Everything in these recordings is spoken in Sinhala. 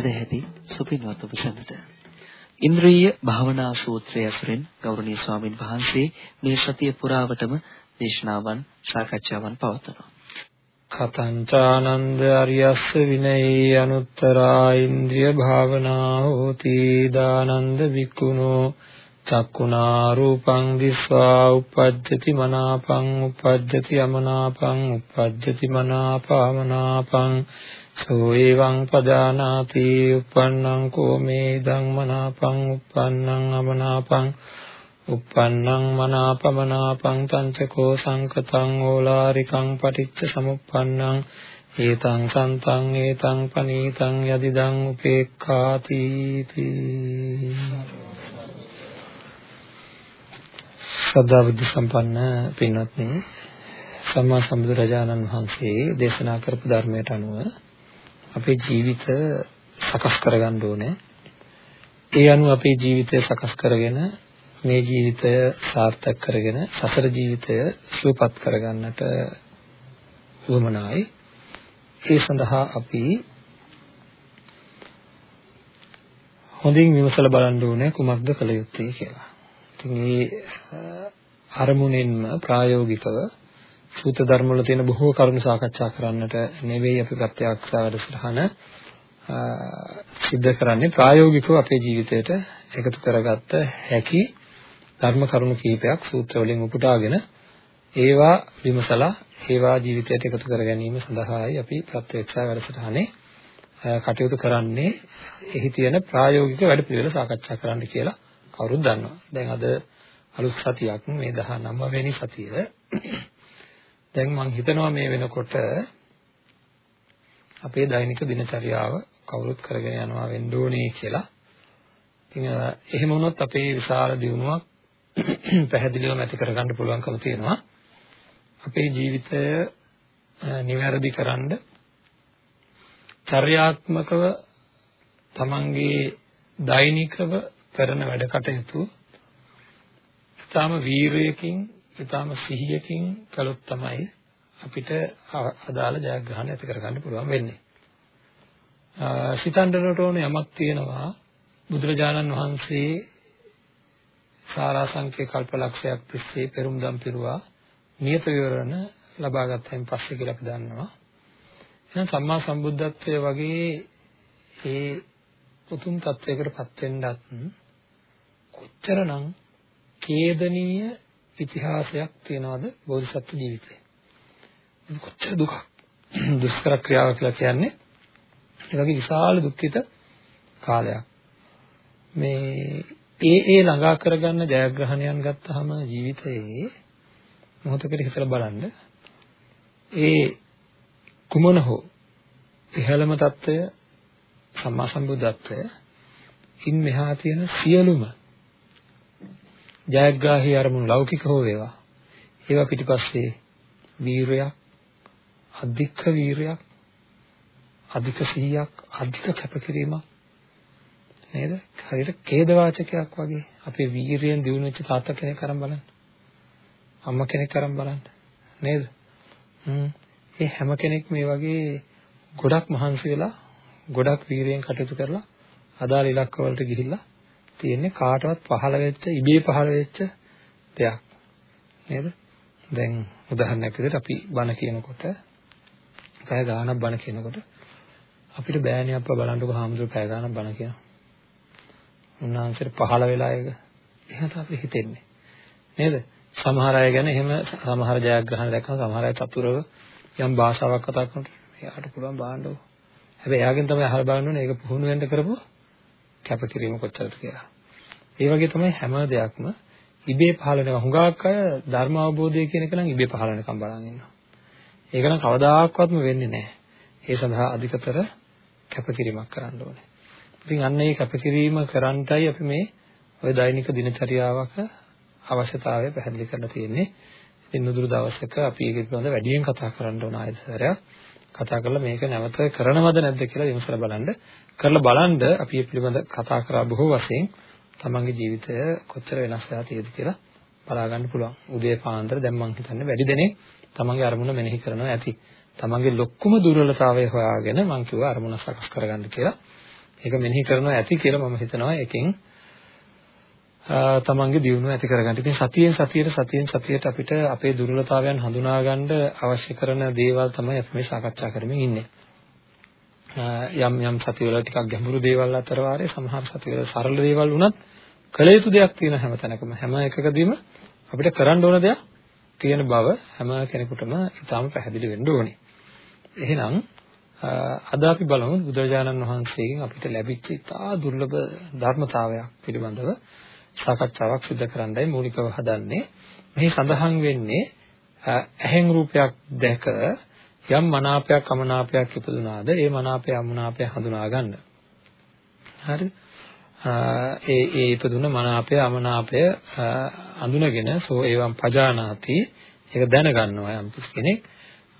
සදැහැති සුපින්වත් ඔබ සැමට ඉන්ද්‍රිය භාවනා සූත්‍රය ඇසුරෙන් ගෞරවනීය ස්වාමින් වහන්සේ මේ සතිය පුරාවටම දේශනාවන් සාකච්ඡාවන් පවත්වනවා. කතංචානන්ද අරියස්ස විනයී අනුත්තරා ඉන්ද්‍රිය භාවනා හෝති දානන්ද විකුණෝ චක්කුණා රූපං දිස්වා uppajjati මනාපං uppajjati අමනාපං uppajjati මනාපාමනාපං සෝ එවං පදානාති uppannං කෝ මේ ධම්මනාපං uppannං අමනාපං uppannං මනාපමනාපං තංචකෝ සංකතං ඕලාරිකං පටිච්ච සමුප්පන්නං ඒතං සන්තං ඒතං පනීතං යදිදං උපේක්ඛාති සදා බුද්ධ සම්පන්න පින්වත්නි සම්මා සම්බුදුරජාණන් වහන්සේ දේශනා කරපු ධර්මයට අනුව අපේ ජීවිත සකස් කරගන්න ඕනේ. ඒ අනුව අපේ ජීවිතය සකස් කරගෙන මේ ජීවිතය සාර්ථක කරගෙන සසර ජීවිතය සුවපත් කරගන්නට උවමනායි. ඒ සඳහා අපි හොඳින් විමසලා බලන්න ඕනේ කුමක්ද කළ යුත්තේ කියලා. ඉතින් ඒ අරමුණෙන්ම ප්‍රායෝගිකව සූත්‍ර ධර්ම වල තියෙන බොහෝ කරුණු සාකච්ඡා කරන්නට නෙවෙයි අපි ප්‍රත්‍යක්ෂ වැඩසටහන සිද්ධ කරන්නේ ප්‍රායෝගිකව අපේ ජීවිතයට එකතු කරගත්ත හැකි ධර්ම කරුණු කිහිපයක් සූත්‍ර වලින් උපුටාගෙන ඒවා විමසලා ඒවා ජීවිතයට එකතු කර ගැනීම සඳහායි අපි ප්‍රත්‍යක්ෂ වැඩසටහනේ කටයුතු කරන්නේ එහි තියෙන ප්‍රායෝගික වැඩපිළිවෙල සාකච්ඡා කරන්න කියලා කවුරුත් දන්නවා. දැන් අද අලුත් සතියක් මේ 19 වෙනි සතිය. දැන් මම හිතනවා මේ වෙනකොට අපේ දෛනික දිනචරියාව කවුරුත් කරගෙන යනවා වෙන්න ඕනේ කියලා. ඉතින් එහෙම වුණොත් අපේ විශාල දියුණුවක් පැහැදිලිවම ඇති කරගන්න පුළුවන්කම තියෙනවා. අපේ ජීවිතය නිවැරදි කරන්න චර්යාත්මකව තමන්ගේ දෛනිකව කරන වැඩ කටයුතු ඊටාම වීරයකින් ඊටාම සිහියකින් කළොත් තමයි අපිට අදාළ ජයග්‍රහණ ඇති කරගන්න පුළුවන් වෙන්නේ. සිතන්නට ඕන යමක් තියෙනවා බුදුරජාණන් වහන්සේ සාරාංශකේ කල්පලක්ෂයක් තිස්සේ පෙරුම්දම් පිරුවා නියත විවරණ ලබා ගත්තයින් පස්සේ කියලා අපි දන්නවා. එහෙනම් සම්මා සම්බුද්ධත්වයේ වගේ ඒ උතුම් තත්වයකටපත් වෙන්නත් කොච්චරනම් ඛේදනීය ඉතිහාසයක් තියනවාද බෝධිසත්ව ජීවිතේ. කොච්චර දුක දුෂ්කර ක්‍රියාව කියලා කියන්නේ ඒ වගේ විශාල දුක්ඛිත කාලයක්. මේ ඒ ඒ ළඟා කරගන්න ජයග්‍රහණයන් ගත්තාම ජීවිතයේ මොහොතකට හිතලා බලන්න ඒ කුමන හෝ ඉහළම தত্ত্বය සම්මා සම්බුද්ධත්වය ඉන් මෙහා තියෙන සියලුම ජයග්‍රාහී අරමුණු ලෞකික හෝ වේවා. ඒවා පිටිපස්සේ වීරයක් අධික වීරයක් අධික සිහියක් අධික කැපකිරීමක් නේද? හරියට ඛේද වාචකයක් වගේ අපේ වීරියෙන් දිනු වෙච්ච තාත්තා කෙනෙක් අරන් බලන්න. අම්මා කෙනෙක් අරන් බලන්න. නේද? හ්ම්. ඒ හැම කෙනෙක් මේ වගේ ගොඩක් මහන්සි වෙලා ගොඩක් වීරියෙන් කටයුතු කරලා අදාළ ඉලක්ක වලට ගිහිල්ලා තියෙන්නේ කාටවත් පහළ වෙච්ච ඉබේ පහළ වෙච්ච දෙයක්. නේද? දැන් උදාහරණයක් විදිහට අපි බණ කියනකොට පැය ගාණක් බණ කියනකොට අපිට බෑනේ අප්පා බලන්නකො හාමුදුරුවෝ පැය ගාණක් බණ කියනවා. උන්වහන්සේට පහළ වෙලා ඒක එහෙම තමයි හිතෙන්නේ. නේද? සමහර අය ගැන එහෙම සමහර ජයග්‍රහණ දැක්කම සමහර අය චතුරව යම් භාෂාවක් කතා කරනකොට එයාට පුළුවන් බාන්නකො. හැබැයි එයාගෙන් තමයි අහලා බලන්න ඕනේ. ඒක පුහුණු වෙන්න කරපුව කැපකිරීම කොච්චරද කියලා. ඒ වගේ තමයි හැම දෙයක්ම ඉබේ පහළ වෙනවා. හුඟක් අය ධර්ම අවබෝධය කියන එක නම් ඉබේ පහළ වෙනකම් බලන් ඉන්නවා. ඒක නම් කවදාකවත්ම වෙන්නේ නැහැ. ඒ සඳහා අධිකතර කැපකිරීමක් කරන්න ඕනේ. ඉතින් අන්න ඒ කැපකිරීම කරන්ටයි අපි මේ ওই දෛනික දිනචරියාවක අවශ්‍යතාවය පැහැදිලි කරලා තියෙන්නේ. ඉතින් නුදුරු දවසක අපි ඒක පිළිබඳව වැඩියෙන් කතා කරන්න ඕන ආයතනයක්. කතා කරලා මේක නැවත කරනවද නැද්ද කියලා විමසලා බලන්න. කරලා බලන්න අපි මේ පිළිබඳ කතා කරා බොහෝ වශයෙන් තමන්ගේ ජීවිතය කොච්චර වෙනස් වෙලා තියෙද කියලා බලා ගන්න පුළුවන්. උදේ පාන්දර දැන් මම හිතන්නේ වැඩි දෙනෙක් තමන්ගේ අරමුණ මෙනෙහි කරනවා ඇති. තමන්ගේ ලොකුම දුර්වලතාවය හොයාගෙන මම කිව්වා අරමුණ සකස් කරගන්න කියලා. ඒක මෙනෙහි කරනවා ඇති කියලා මම හිතනවා එකෙන් තමන්ගේ දියුණුව ඇති කරගන්න. ඉතින් සතියෙන් සතියට සතියෙන් සතියට අපිට අපේ දුර්වලතාවයන් හඳුනා ගන්න අවශ්‍ය කරන දේවල් තමයි අපි මේ සාකච්ඡා කරමින් ඉන්නේ. යම් යම් සතිවල ටිකක් ගැඹුරු දේවල් අතර වාරේ සමහර සතිවල සරල දේවල් වුණත් කළ යුතු දෙයක් තියෙන හැම තැනකම හැම එකකදීම අපිට කරන්න ඕන දෙයක් තියෙන බව හැම කෙනෙකුටම ඉතාම පැහැදිලි වෙන්න ඕනේ. එහෙනම් අද අපි බලමු බුදුරජාණන් වහන්සේගෙන් අපිට ලැබිච්ච ඉතා දුර්ලභ ධර්මතාවයක් පිළිබඳව සාකච්ඡාවක් සිදු කරන්නයි මූලිකව හදන්නේ. මෙහි සඳහන් වෙන්නේ ඇහෙන් රූපයක් දැක යම් මනාපයක් අමනාපයක් ඉපදුනාද ඒ මනාපය අමනාපය හඳුනා ගන්න. හරිද? ඒ ඒ ඉපදුන මනාපය අමනාපය අඳුනගෙන සෝ ඒවම් පජානාති ඒක දැනගන්නවා යම් කෙනෙක්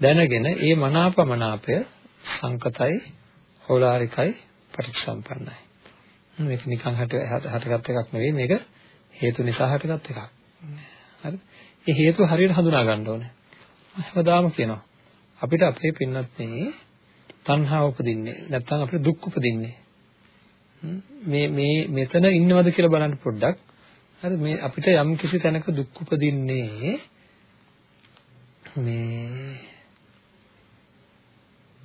දැනගෙන ඒ මනාපමනාපය සංකතයි ඕලාරිකයි පටිච්චසම්පන්නයි මේක නිකන් හට හටගත් එකක් නෙවෙයි මේක හේතු නිසා හටගත් එකක්. හරිද ඒ හේතුව හරියට හඳුනා ගන්න ඕනේ. හැමදාම කියනවා අපිට අපේ පින්නත් මේ තණ්හාව උපදින්නේ නැත්නම් අපිට දුක් උපදින්නේ. මේ මේ මෙතන ඉන්නවද කියලා බලන්න පොඩ්ඩක්. හරි? මේ අපිට යම් කිසි තැනක දුක් උපදින්නේ මේ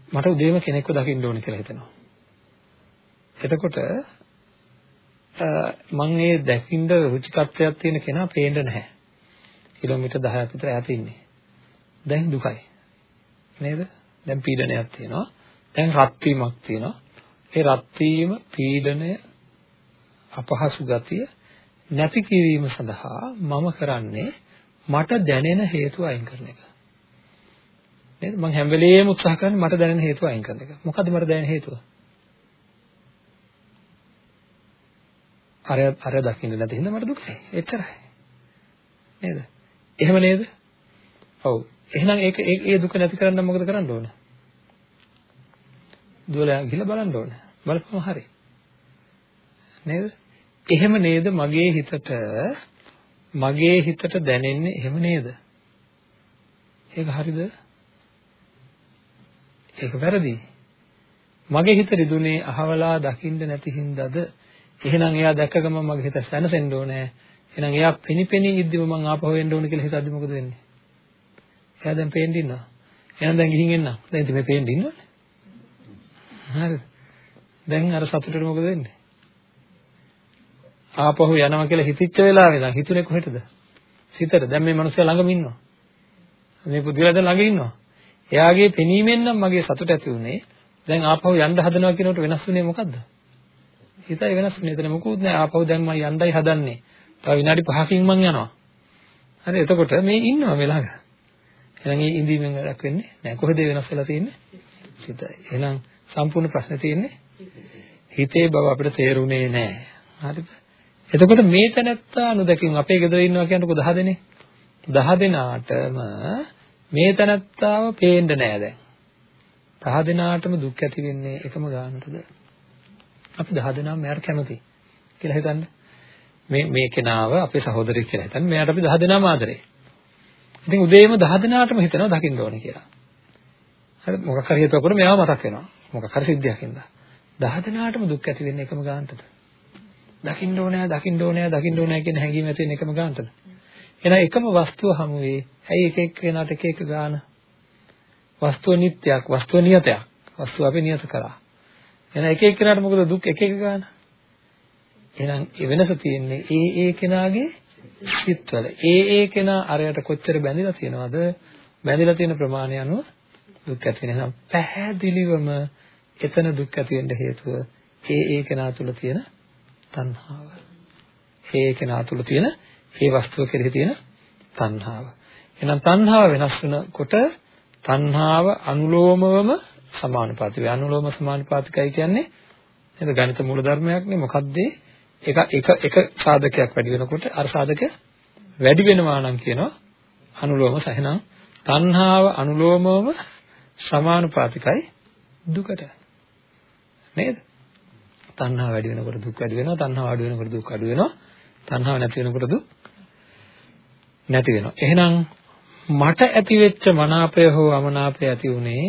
මට උදේම කෙනෙක්ව දකින්න ඕනේ කියලා හිතෙනවා. එතකොට මම මේ දැකින්න රුචිකත්වයක් තියෙන කෙනා පේන්න නැහැ. කිලෝමීටර් 10ක් විතර ඈත ඉන්නේ. දැන් දුකයි. නේද? දැන් පීඩනයක් තියෙනවා. දැන් රත් වීමක් තියෙනවා. ඒ රත් වීම, පීඩනය, අපහසු ගතිය නැති කිරීම සඳහා මම කරන්නේ මට දැනෙන හේතු අයින් කරන එක. නේද? මම හැම වෙලෙම උත්සාහ කරන්නේ මට දැනෙන හේතුව අයින් කරන එක. මොකද්ද මට දැනෙන හේතුව? අර අර දකින්න නැති හින්දා මට දුකයි. එච්චරයි. නේද? එහෙම නේද? ඔව්. එහෙනම් ඒක ඒ දුක නැති කරන්න මොකද කරන්න ඕන? දුවලා ගිහලා බලන්න ඕන. බලපුවම හරි. නේද? එහෙම නේද මගේ හිතට මගේ හිතට දැනෙන්නේ එහෙම නේද? ඒක හරිද? ඒක වැරදි. මගේ හිත රිදුනේ අහවලා දකින්න නැති හින්දාද? එහෙනම් එයා දැක්ක ගමන් මගේ හිත සැනසෙන්න ඕනේ. එහෙනම් එයා පෙනිපෙනී ඉද්දිම මං ආපහු එන්න ඕනේ කියලා හිතද්දි මොකද වෙන්නේ? එයා දැන් පේන්න ඉන්නවා. එහෙනම් දැන් ගිහින් එන්න. දැන් ඉතින් මේ පේන්න ඉන්නවනේ. හරිද? දැන් අර සතුටට මොකද වෙන්නේ? ආපහු යනවා කියලා හිතිච්ච වෙලාවේ ඉඳන් හිතුනේ කොහෙටද? සිතට. දැන් මේ මිනිස්සයා ළඟම ඉන්නවා. මේ පුදුලා දැන් ළඟ ඉන්නවා. එයාගේ පෙනීමෙන් නම් මගේ සතුට ඇති වුණේ. දැන් ආපහු යන්න හදනවා කියනකොට වෙනස් වුණේ මොකද්ද? හිතයි වෙනස් වුණේ. එතන මොකුත් නෑ. ආපහු දැන් මම යන්නයි හදන්නේ. තව විනාඩි 5කින් මම යනවා. හරි එතකොට මේ ඉන්නවා මේ ළඟ. එහෙනම් මේ ඉඳීමෙන් වැඩක් වෙන්නේ නෑ. කොහෙද වෙනස් වෙලා තියෙන්නේ? සිතයි. එහෙනම් සම්පූර්ණ ප්‍රශ්නේ තියෙන්නේ හිතේ බව අපිට තේරුනේ නෑ. හරිද? එතකොට මේ තැනත්තා නොදකින් අපේ ගෙදර ඉන්නවා කියනකොට 10 දෙනෙක් 10 දෙනාටම මේ තැනත්තාව පේන්න නෑ දැන්. 10 දෙනාටම දුක් ඇති වෙන්නේ එකම ගානටද? අපි 10 දෙනාම මෙයාට කැමති කියලා හිතන්න. මේ මේ කෙනාව අපේ සහෝදරයෙක් කියලා හිතන්න. මෙයාට අපි 10 දෙනාම ආදරේ. ඉතින් උදේම 10 දෙනාටම හිතනවා දකින්න ඕනේ කියලා. හරි මොකක් හරි හේතුවකට මෙයාව මතක් වෙනවා. මොකක් හරි සිද්ධියක් හින්දා. 10 දෙනාටම දුක් ඇති වෙන්නේ එකම ගානටද? දකින්න ඕනේ, දකින්න ඕනේ, දකින්න ඕනේ කියන හැඟීම ඇති වෙන එකම ගානටද? එහෙනම් එකම වස්තුව හමුවේ ඇයි එක එක කෙනාට එක එක ගාන? වස්තුව නිට්ටයක්, වස්තුව නියතයක්. වස්තුව අපි නියත කරා. එහෙනම් එක එක කෙනාට මොකද දුක් එක එක ගාන? එහෙනම් ඒ වෙනස තියෙන්නේ ඒ ඒ කෙනාගේ සිත්වල. ඒ ඒ කෙනා අරයට කොච්චර බැඳිලා තියෙනවද? බැඳිලා තියෙන ප්‍රමාණය අනුව දුක් ඇති වෙනවා. පැහැදිලිවම එතන දුක් ඇති වෙන්න හේතුව ඒ ඒ කෙනා තුල තියෙන තණ්හාව. ඒ කෙනා තුල තියෙන ඒ වස්තුව කෙරෙහි තියෙන තණ්හාව. එහෙනම් තණ්හාව වෙනස් වෙනකොට තණ්හාව අනුලෝමවම සමානුපාතික. අනුලෝම සමානුපාතිකයි කියන්නේ නේද ගණිත මූල ධර්මයක් නේ. මොකද්ද? එක එක එක සාධකයක් වැඩි වෙනකොට අර සාධක වැඩි වෙනවා නම් කියනවා අනුලෝම සහනම් තණ්හාව අනුලෝමවම සමානුපාතිකයි දුකට. නේද? තණ්හාව වැඩි වෙනකොට දුක් වැඩි වෙනවා. තණ්හාව අඩු වෙනකොට දුක් අඩු වෙනවා. තණ්හාව නැති වෙනකොට දුක් නැති වෙනවා. එහෙනම් මට ඇතිවෙච්ච මනාපය හෝ අමනාපය ඇති උනේ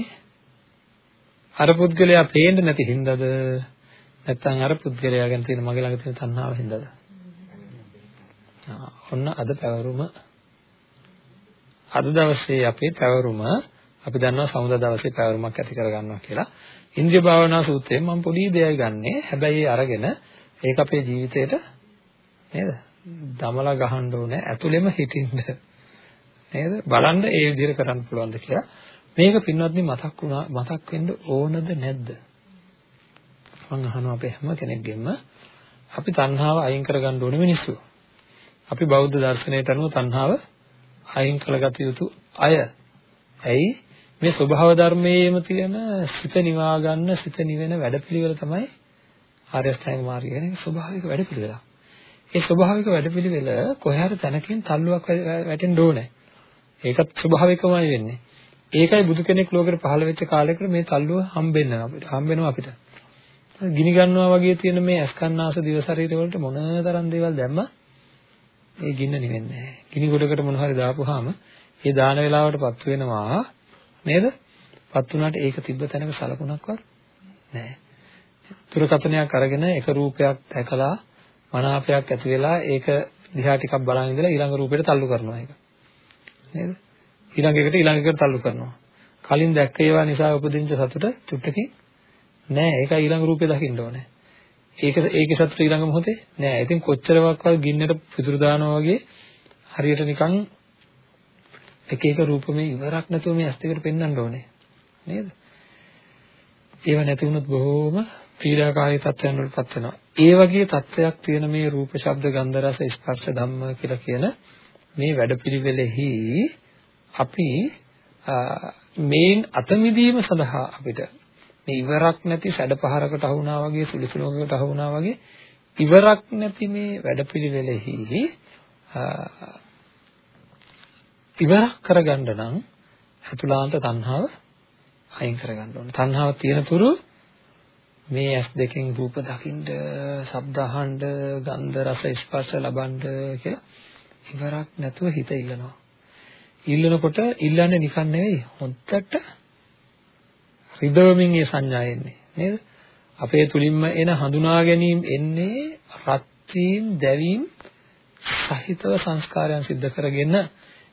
අර පුද්ගලයා පේන්න නැති හින්දාද නැත්නම් අර පුද්ගලයා ගැන තියෙන මගේ ළඟ තියෙන තණ්හාව හින්දාද? ඔන්න අද පැවරුම අද දවසේ අපේ පැවරුම අපි දන්නවා සමුදා දවසේ පැවරුමක් ඇති කරගන්නවා කියලා. ඉන්ද්‍රිය භාවනා සූත්‍රයෙන් මම පොඩි දෙයක් ගන්නෙ. හැබැයි අරගෙන ඒක අපේ ජීවිතේට නේද? දමලා ගහන්න ඕනේ. ඇතුළෙම හිටින්න. නේද? බලන්න ඒ විදිහට කරන්න පුළුවන්ද කියලා. මේක පින්වත්නි මතක් වුණා මතක් වෙන්න ඕනද නැද්ද? මම අහනවා අපේ හැම කෙනෙක්ගෙම අපි තණ්හාව අයින් කරගන්න ඕනේ මිනිස්සු. අපි බෞද්ධ දර්ශනයට අනුව තණ්හාව අයින් කළගත යුතු අය. ඇයි? මේ ස්වභාව ධර්මයේම තියෙන සිත නිවා ගන්න සිත නිවෙන වැඩපිළිවෙල තමයි ආර්ය අෂ්ටාංග මාර්ගය කියන්නේ ස්වභාවික වැඩපිළිවෙලක්. ඒ ස්වභාවික වැඩපිළිවෙල කොහේ හරි තැනකින් තල්ලුවක් වැටෙන්න ඕනේ. ඒකත් ස්වභාවිකමයි වෙන්නේ. ඒකයි බුදු කෙනෙක් ලෝකෙට පහළ වෙච්ච කාලෙකට මේ තල්ලුව හම්බෙන්න අපිට. හම්බෙනවා අපිට. ගිනි ගන්නවා වගේ තියෙන මේ ඇස්කන්නාස දිව ශරීර වලට මොන තරම් දේවල් දැම්මා ඒ ගින්න නිවෙන්නේ නැහැ. ගිනි ගොඩකට මොන හරි දාපුවාම ඒ දාන වේලාවටපත් වෙනවා නේද? පත් වුණාට ඒක තිබ්බ තැනක සලකුණක්වත් නැහැ. තුරකතනයක් අරගෙන එක රූපයක් දැකලා මනාපයක් ඇති වෙලා ඒක දිහා ටිකක් බලන් ඉඳලා ඊළඟ රූපෙට තල්ලු කරනවා ඒක. නේද? ඊළඟ එකට ඊළඟ එකට තල්ලු කරනවා. කලින් දැක්ක ඒවා නිසා උපදින්න සතුට චුට්ටකින් නෑ ඒක ඊළඟ රූපේ දකින්න ඕනේ. ඒක ඒකේ සතුට ඊළඟ මොහොතේ නෑ. ඉතින් කොච්චරවත් ගින්නට පිටුරු දානවා වගේ හරියට නිකන් එක එක රූපමේ ඉවරක් නැතුව මේ ඇස් දෙකට පෙන්වන්න ඕනේ. නේද? ඒව නැති වුණොත් බොහෝම පීඩාකාරී තත්ත්වයන් වලටපත් වෙනවා. ඒ වගේ තත්ත්වයක් තියෙන මේ රූප, ශබ්ද, ගන්ධ, රස, ස්පර්ශ ධම්ම කියලා කියන මේ වැඩපිළිවෙලෙහි අපි මේන් අත මිදීම සඳහා අපිට මේ ඉවරක් නැති සැඩපහරකට අහු වුණා වගේ සුළුසුළුකට අහු වුණා වගේ ඉවරක් නැති මේ වැඩපිළිවෙලෙහි ඉවරක් කරගන්න නම් අතුලාන්ත තණ්හාව අයින් කරගන්න ඕනේ. තණ්හාව තියෙන තුරු මේ ඇස් දෙකෙන් රූප දකින්න, ශබ්ද අහන්න, ගන්ධ රස ස්පර්ශ ලබන්න කියලා ඉවරක් නැතුව හිත ඉල්ලනවා. ඉල්ලනකොට ඉල්ලන්නේ නිකන් නෙවෙයි හොද්දට රිදවමින් ඒ සංඥා එන්නේ නේද? අපේ තුලින්ම එන හඳුනා ගැනීම එන්නේ රත් වීම, දැවීම සහිතව සංස්කාරයන් සිද්ධ කරගෙන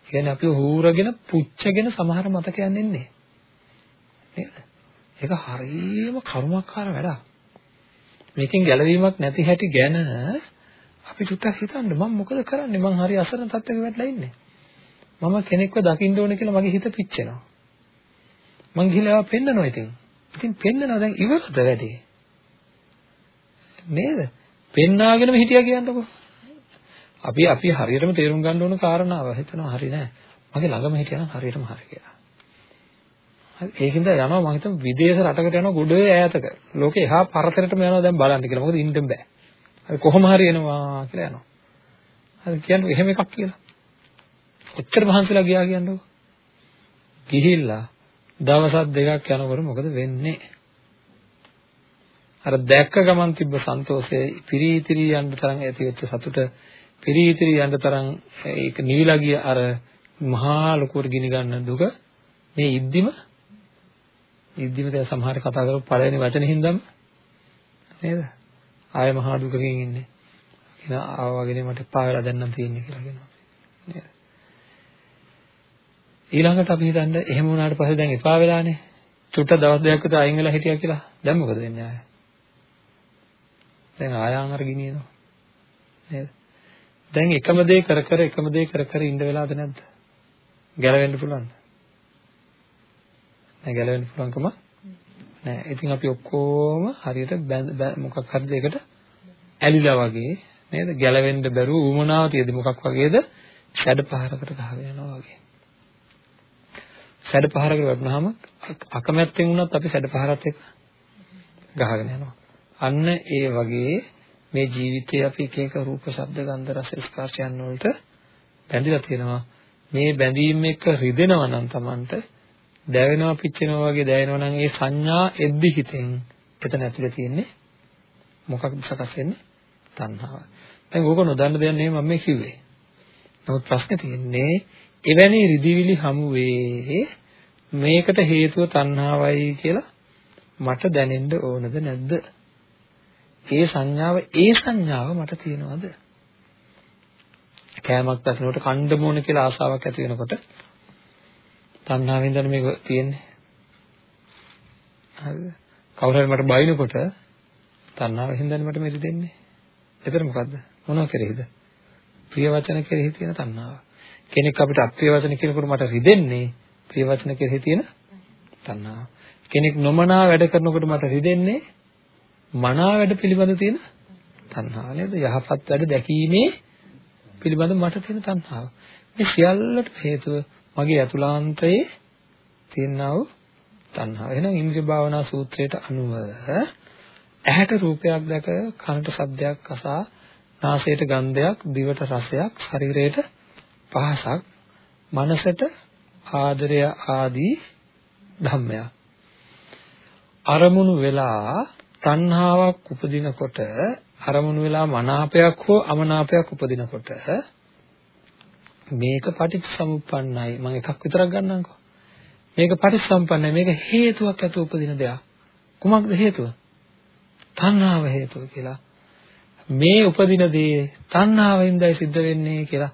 කියන්නේ අපි හූරගෙන පුච්චගෙන සමහර මතකයන් එන්නේ නේද? ඒක හරියම කරුමක්කාර වැඩක්. මේකෙන් ගැලවීමක් නැති හැටි ගැන අපි චුට්ටක් හිතන්න මම මොකද කරන්නේ මං හරි අසරණ තත්ත්වයක වැටලා ඉන්නේ මම කෙනෙක්ව දකින්න ඕනේ කියලා මගේ හිත පිච්චෙනවා. මං ගිහලා පෙන්නනවා ඉතින්. ඉතින් පෙන්නනවා දැන් ඉවරද වැඩේ? නේද? පෙන්නාගෙනම හිටියා කියන්නකෝ. අපි අපි හරියටම තේරුම් ගන්න ඕන කාරණාව. හිතනවා හරි නෑ. මගේ ළඟම හිටියනම් හරියටම හරි කියලා. හරි. ඒකින්ද යනවා මම හිතමු විදේශ රටකට යනවා ගොඩ ඈතක. ලෝකේ එහා පරතරටම යනවා දැන් බලන්න කියලා. මොකද ඉන්න බෑ. හරි කොහොම හරි එනවා කියලා යනවා. හරි කියන්නේ එහෙම එකක් කියලා. ඔච්චර මහන්සිලා ගියා කියන්නකො. ගිහිල්ලා දවසක් දෙකක් යනකොට මොකද වෙන්නේ? අර දැක්ක ගමන් තිබ්බ සන්තෝෂයේ පිරිතිරි යන්න තරම් ඇති වෙච්ච සතුට පිරිතිරි යන්න තරම් ඒක නිවිලා ගිය අර මහා ලොකුවට ගිනි ගන්න දුක මේ ඉද්දිම ඉද්දිම දැන් සමහර කතා කරපු පළවෙනි වචනේ හින්දාම නේද? ආය මහා දුකකින් ඉන්නේ. කියන ආවා වගේ මට එපා වෙලා දැන් නම් තියෙන්නේ කියලා කියනවා. නේද? ඊළඟට අපි හිතන්නේ එහෙම වුණාට පස්සේ දැන් එපා වෙලානේ. චුට්ට දවස් දෙකක් විතර අයින් වෙලා හිටියා කියලා. දැන් මොකද වෙන්නේ ආය? දැන් ආයාන් අර ගිනියනවා. නේද? දැන් එකම දේ කර කර එකම දේ කර කර ඉන්න වෙලාවද නැද්ද? ගැලවෙන්න පුළුවන්ද? නෑ ගැලවෙන්න පුළුවන්කම නෑ. ඉතින් අපි ඔක්කොම හරියට මොකක් හරි දෙයකට ඇලිලා වගේ නේද? ගැලවෙන්න බැරුව ඌමනාව තියද මොකක් වගේද? ෂඩ පහරකට ගහගෙන යනවා වගේ. ෂඩ පහරකට වැටුනහම අකමැත්තෙන් වුණත් අපි ෂඩ පහරත් එක්ක ගහගෙන යනවා. අන්න ඒ වගේ මේ ජීවිතයේ අපි එක එක රූප, ශබ්ද, ගන්ධ, රස, ස්පර්ශයන් වලට බැඳිලා තියෙනවා. මේ බැඳීම් එක්ක රිදෙනවා නම් Tamanට දැවෙනවා පිච්චෙනවා වගේ දැනෙනවා නම් ඒ සංඥා එද්දි හිතෙන් එතන ඇතුලේ තියෙන්නේ මොකක්ද සකස් වෙන්නේ තණ්හාව. දැන් ඕක නොදන්න දෙයක් නෙමෙයි මම මේ කිව්වේ. නමුත් ප්‍රශ්නේ තියෙන්නේ එවැනි රිදිවිලි හමුවේ මේකට හේතුව තණ්හාවයි කියලා මට දැනෙන්න ඕනද නැද්ද? ඒ සංඥාව ඒ සංඥාව මට තියෙනවද? කෑමක් දකිනකොට කණ්ඩ මොන කියලා ආසාවක් ඇති වෙනකොට තණ්හාවෙන් දැන මේක තියෙන්නේ. හරිද? කවුරු හරි මට බයිනකොට තණ්හාවෙන් දැන මට මෙරි දෙන්නේ. එතන මොකද්ද? මොනවා කෙරෙහිද? ප්‍රිය වචන කෙරෙහි තියෙන තණ්හාව. කෙනෙක් අපිට අප්‍රිය වචන කියනකොට මට රිදෙන්නේ ප්‍රිය වචන කෙරෙහි තියෙන තණ්හාව. කෙනෙක් නොමනා වැඩ කරනකොට මට රිදෙන්නේ මනා වැඩ පිළිබඳ තියෙන තණ්හාව නේද? යහපත් වැඩ දැකීමේ පිළිබඳ මට තියෙන තණ්හාව. මේ සියල්ලට හේතුව මගේ අතුලාන්තයේ තියෙනා වූ තණ්හාව. එහෙනම් ඉන්ද්‍රිය භාවනා සූත්‍රයට අනුව ඇහැට රූපයක් දැක කනට ශබ්දයක් අසා නාසයට ගන්ධයක් දිවට රසයක් ශරීරයට පහසක් මනසට ආදරය ආදී ධම්මයක් අරමුණු වෙලා තණ්හාවක් උපදිනකොට අරමුණු වෙලා මනාපයක් හෝ අමනාපයක් උපදිනකොට මේක පටිච්චසමුප්පන්නයි. මම එකක් විතරක් ගන්නම්කෝ. මේක පටිච්චසම්පන්නයි මේක හේතුවක් ඇතුව උපදින දෙයක්. කුමක්ද හේතුව? තණ්හාව හේතුව කියලා. මේ උපදින දේ තණ්හාවෙන්දයි සිද්ධ වෙන්නේ කියලා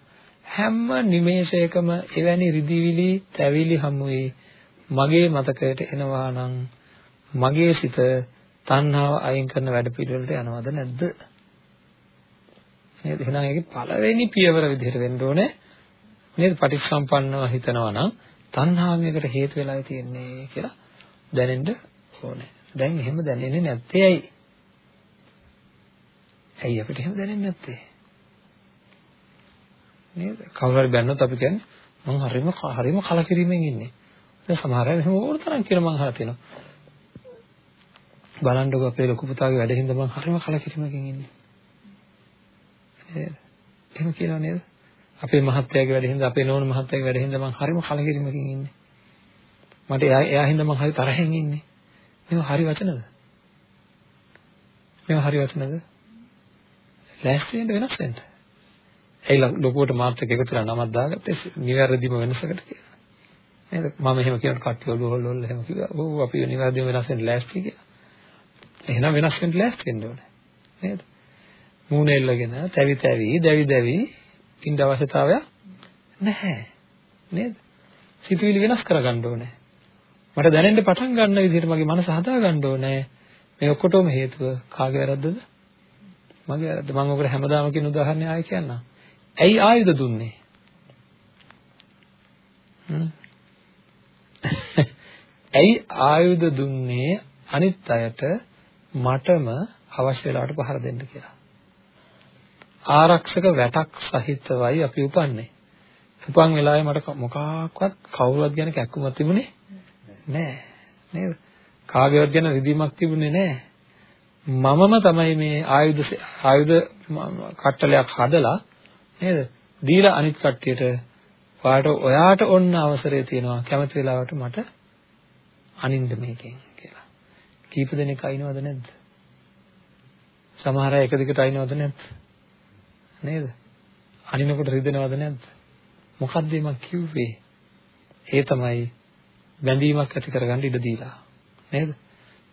හැම නිමේෂයකම එවැනි රිදිවිලි තැවිලි හමුවේ මගේ මතකයට එනවා නම් මගේ සිත තණ්හාව අයින් කරන වැඩ පිළිවෙලට යනවද නැද්ද? නේද? එහෙනම් ඒකේ පළවෙනි පියවර විදිහට වෙන්න ඕනේ. නේද? පටිච්චසම්පන්නව හිතනවා නම් තණ්හාව මේකට හේතු වෙලා තියෙන්නේ කියලා දැනෙන්න ඕනේ. දැන් එහෙම දැනෙන්නේ නැත්තේ ඇයි? ඇයි අපිට එහෙම දැනෙන්නේ නැත්තේ? නේද? කවුරු හරි බැන්නොත් අපි කියන්නේ මං හරිම හරිම කලකිරීමෙන් ඉන්නේ. දැන් සමහර අය මෙහෙම ඕන තරම් කියලා මං අහලා තියෙනවා. බලන්නකො අපේ ලොකු පුතාගේ වැඩ හින්දා මං හරිම කලකිරීමකින් ඉන්නේ. නේද? එහෙම කියලා නේද? අපේ මහත්තයාගේ වැඩ හින්දා අපේ නෝන මහත්තයාගේ වැඩ හින්දා මං හරිම කලකිරීමකින් ඉන්නේ. මට එයා එයා හින්දා මං හරි තරහෙන් ඉන්නේ. මේව හරි වචනද? මේව හරි වචනද? ලෑස්ති වෙන්න වෙනස් වෙන්න. ඇයි ලොකුවට මාත් එක්ක එකතු වෙලා නමක් දාගත්තේ නිවැරදිම වෙනසකට කියලා. නේද? මම එහෙම කියන කට්ටිය ඔළුව හොල් හොල් එහෙම කිව්වා. ඔව් අපි නිවැරදිම වෙනස් වෙන්න ලෑස්ති කියලා. එහෙනම් වෙනස් වෙන්න ලෑස්ති වෙන්න ඕනේ. නේද? මූණ එල්ලගෙන තැවි තැවි දැවි දැවි ඉන්න අවශ්‍යතාවය නැහැ. නේද? සිතුවිලි වෙනස් කරගන්න ඕනේ. මට දැනෙන්න පටන් ගන්න විදිහට මගේ මනස හදා ගන්න ඕනේ. මේ ඔක්කොටම හේතුව කාගේ වැරද්දද? මගේ වැරද්ද. මම ඔකට හැමදාම කියන උදාහරණය ආයෙ කියන්නම්. ඇයි ආයුධ දුන්නේ? ඇයි ආයුධ දුන්නේ අනිත් අයට මටම අවශ්‍ය වෙලාවට පහර දෙන්න කියලා. ආරක්ෂක වැටක් සහිතවයි අපි උපන්නේ. උපන් වෙලාවේ මට මොකක්වත් කවුරුවත් ගැන කැක්කුමක් තිබුණේ නෑ. නේද? කාගේවත් ගැන රිදීමක් තිබුණේ නෑ. මමම තමයි මේ ආයුධ ආයුධ කට්ටලයක් හදලා නේද? දීලා අනිත් කට්ටියට ඔයාට ඔයාට ඔන්න අවසරය තියෙනවා කැමති වෙලාවට මට අනින්න මේකෙන් කියලා. කීප දෙනෙක් අයින්වද නැද්ද? සමහර අය එක දිගට අයින්වද නැද්ද? නේද? අනිනකොට රිදෙනවද නැද්ද? මොකද්ද මම කිව්වේ? ඒ තමයි බැඳීමක් ඇති කරගන්න ඉඩ දීලා. නේද?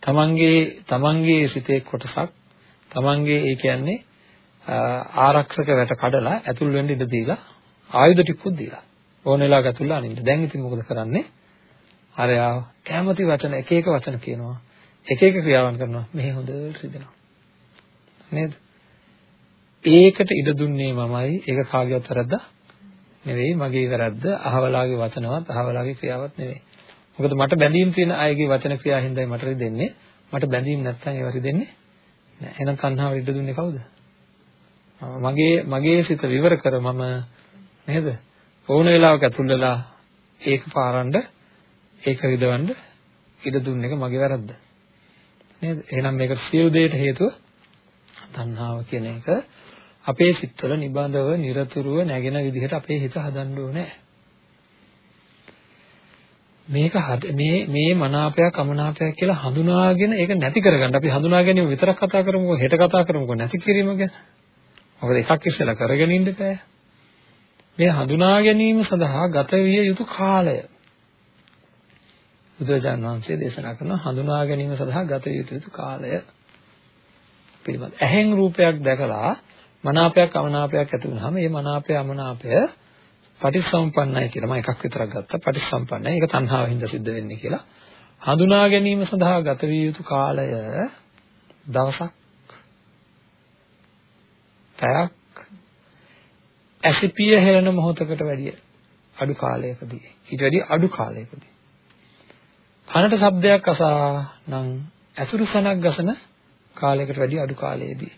තමන්ගේ තමන්ගේ සිතේ කොටසක් තමන්ගේ ඒ කියන්නේ ආරක්ෂක වැට කඩලා ඇතුල් වෙන්න ඉඩ දීලා ආයුධ ටිකකුත් දීලා ඕන වෙලාවක ඇතුල්ලා අනින්න. දැන් ඉතින් මොකද කරන්නේ? අර යා කැමති වචන එක එක වචන කියනවා. එක එක ක්‍රියාවන් කරනවා. මෙහි හොඳට රිදෙනවා. නේද? ඒකට ඉඩ දුන්නේ මමයි. ඒක කාගේවත් වැරද්දා නෙවෙයි. මගේ වැරද්ද. අහවලාගේ වචනවත් අහවලාගේ ක්‍රියාවත් නෙවෙයි. මොකද මට බැඳීම් තියෙන අයගේ වචන ක්‍රියා හින්දායි මට රිදෙන්නේ. මට බැඳීම් නැත්නම් ඒව රිදෙන්නේ නැහැ. එහෙනම් තණ්හාවට ඉඩ දුන්නේ කවුද? මගේ මගේ සිත විවර කර මම නේද? ඕන වෙලාවක ඇතුල් වෙලා ඒක පාරන්න ඒක විදවන්න ඉඩ දුන්න එක මගේ වැරද්ද. නේද? එහෙනම් මේක සියලු දෙයට හේතුව තණ්හාව කියන එක අපේ සිත්වල නිබඳව নিরතුරුව නැගෙන විදිහට අපේ හිත හදන්න ඕනේ. මේක මේ මේ මනාපයක් අමනාපයක් කියලා හඳුනාගෙන ඒක නැති කරගන්න. අපි හඳුනා ගැනීම විතරක් කතා කරමුකෝ හෙට කතා කරමුකෝ නැති කිරීම ගැන. මොකද එකක් ඉස්සෙල්ලා කරගෙන ඉන්න බෑ. මේ හඳුනා ගැනීම සඳහා ගත විය යුතු කාලය. බුදුරජාණන් වහන්සේ දේශනා කරන හඳුනා ගැනීම සඳහා ගත යුතු කාලය. පිළිබඳ. ඇහෙන් රූපයක් දැකලා මනාපයක් අමනාපයක් ඇති වුනහම මේ මනාපය අමනාපය පටිච්චසමුප්පන්නයි කියලා මම එකක් විතරක් ගත්තා. පටිච්චසමුප්පන්නයි. ඒක තණ්හාවෙන්ද සිද්ධ වෙන්නේ කියලා. හඳුනා ගැනීම සඳහා ගත විය යුතු කාලය දවසක් පැයක් ඇසිපිය හෙළන මොහොතකට වැඩිය අඩු කාලයකදී. ඊට වැඩිය අඩු කාලයකදී. කනට ශබ්දයක් අසා නම් ඇසුරු සනක් ගසන කාලයකට වැඩිය අඩු කාලයේදී.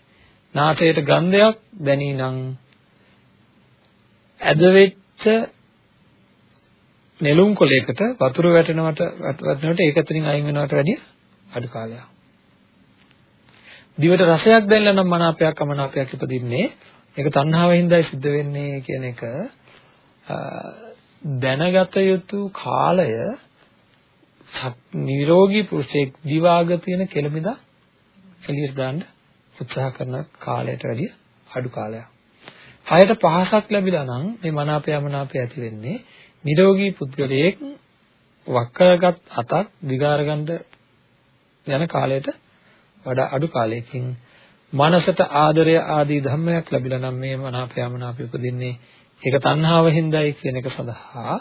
නාසයට ගන්ධයක් දැනී නම් ඇද වෙච්ච නෙළුම් කොලයකට වතුර වැටෙනවට වැටෙනවට ඒක අතරින් අයින් වෙනවට වැඩිය අඩු කාලයක්. දිවට රසයක් දැනලා නම් මනාපයක් අමනාපයක් ඉපදින්නේ ඒක තණ්හාවෙන්දයි සිද්ධ වෙන්නේ කියන එක දැනගත යුතු කාලය නිරෝගී පුරුෂයෙක් දිවාග තියෙන කෙලමිදා එළියට දාන්න උත්සාහ කරන කාලයට වැඩිය අඩු කාලයක්. හයට පහසක් ලැබිලා නම් මේ මනාපය මනාපය ඇති වෙන්නේ නිරෝගී පුද්ගලයෙක් වක්කරගත් අතක් දිගාර යන කාලයට වඩා අඩු කාලයකින් මනසට ආදරය ආදී ධර්මයක් ලැබිලා නම් මේ මනාපය මනාපය උපදින්නේ ඒක තණ්හාව හින්දායි කියන එක සඳහා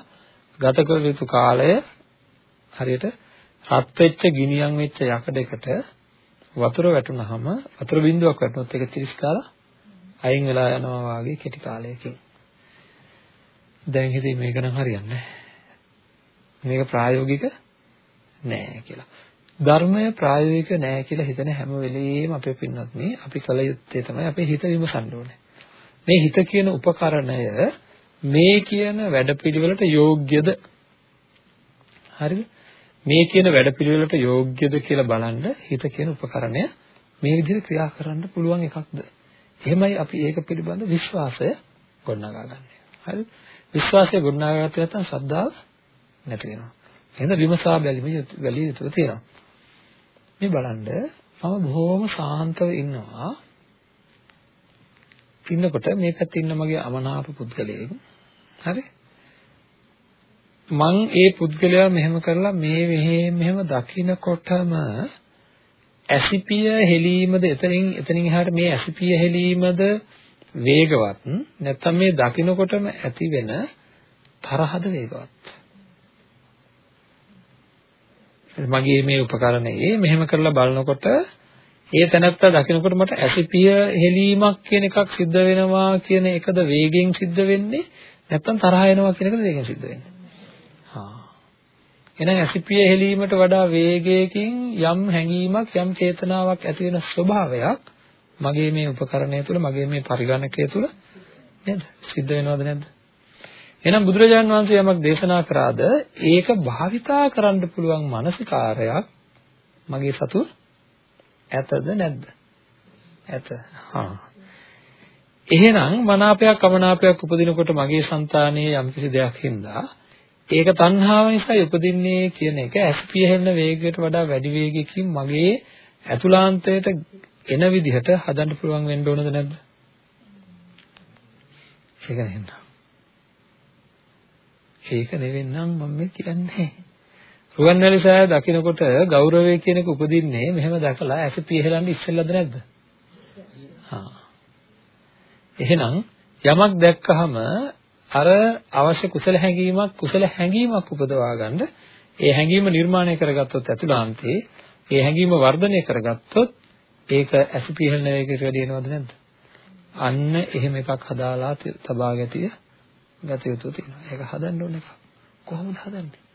ගත කළ යුතු කාලය හරියට රත් වෙච්ච ගිනියම් වෙච්ච යකඩයකට වතුර වැටුනහම වතුර බින්දුවක් වැටුනොත් ඒක තිරිස් කාලා අයින් වෙලා යනවා වගේ කෙටි කාලයකින් දැන් හිතේ මේක නම් හරියන්නේ මේක ප්‍රායෝගික නෑ කියලා. ධර්මය ප්‍රායෝගික නෑ කියලා හිතන හැම වෙලෙම අපේ පින්නත් මේ අපි කල යුත්තේ තමයි අපේ හිත විමසන්න ඕනේ. මේ හිත කියන උපකරණය මේ කියන වැඩපිළිවෙලට යෝග්‍යද? හරිද? මේ කියන වැඩපිළිවෙලට යෝග්‍යද කියලා බලන්න හිත කියන උපකරණය මේ විදිහට ක්‍රියා කරන්න පුළුවන් එකක්ද? එහෙමයි අපි ඒක පිළිබඳ විශ්වාසය ගොඩනගා ගන්න. හරිද? විශ්වාසය ගොඩනගාගත්තේ නැත්නම් ශ්‍රද්ධාව නැති වෙනවා. එහෙනම් විමසා බැලීම වැලිය යුතු තියෙනවා. මේ බලන්න මම බොහොම සාන්තව ඉන්නවා. ඉන්නකොට මේ පැත්තේ ඉන්න මගේ අමනාප පුද්ගලයෙක්. හරි? මං ඒ පුද්ගලයා මෙහෙම කරලා මේ මෙහෙම මෙහෙම දකින්නකොටම ඇසිපිය හෙලීමද එතනින් එතනින් එහාට මේ ඇසිපිය හෙලීමද වේගවත් නැත්නම් මේ දකින්නකොටම ඇති වෙන තරහද වේගවත් මගේ මේ උපකරණයේ. මෙහෙම කරලා බලනකොට ඒ තැනත්තා දකින්නකොට මට ඇසිපිය හෙලීමක් කියන එකක් සිද්ධ වෙනවා කියන එකද වේගෙන් සිද්ධ වෙන්නේ? නැත්නම් තරහ එනවා කියන එකද වේගෙන් සිද්ධ වෙන්නේ? එහෙනම් ඇසිපිය හෙලීමට වඩා වේගයකින් යම් හැඟීමක් යම් චේතනාවක් ඇති වෙන ස්වභාවයක් මගේ මේ උපකරණය තුළ මගේ මේ පරිගණකය තුළ නේද? සිද්ධ වෙනවද නැද්ද? එහෙනම් බුදුරජාණන් වහන්සේ යමක් දේශනා කරාද ඒක භාවිතා කරන්න පුළුවන් මානසිකාරයක් මගේ සතු ඇතද නැද්ද ඇත හා එහෙනම් මනාපයක් අමනාපයක් උපදිනකොට මගේ సంతානයේ යම්කිසි දෙයක් හින්දා ඒක තණ්හාව නිසා උපදින්නේ කියන එක ඇස්පිය හෙන්න වේගයට වඩා වැඩි වේගයකින් මගේ ඇතුළාන්තයට එන විදිහට හදන්න පුළුවන් වෙන්න ඕනද නැද්ද? ඒක නෙන්න. ඒක නෙවෙන්නම් මම මේ කියන්නේ. රුවන්වැලි සෑය දකින්නකොට ගෞරවය කියන එක උපදින්නේ මෙහෙම දැකලා ඇස්පිය හෙලන්න ඉස්සෙල්ලාද නැද්ද? හා. එහෙනම් යමක් දැක්කහම අර අවශ්‍ය කුසල හැඟීමක් කුසල හැඟීමක් උපදවා ගන්න ඒ හැඟීම නිර්මාණය කරගත්තොත් ඇතුළාන්තේ ඒ හැඟීම වර්ධනය කරගත්තොත් ඒක ඇසිපිහලන වේගයට වැඩි වෙනවද නැද්ද අන්න එහෙම එකක් හදාලා තබා ගැතිය ගත යුතු තියෙනවා ඒක හදන්න ඕන එක කොහොමද හදන්නේ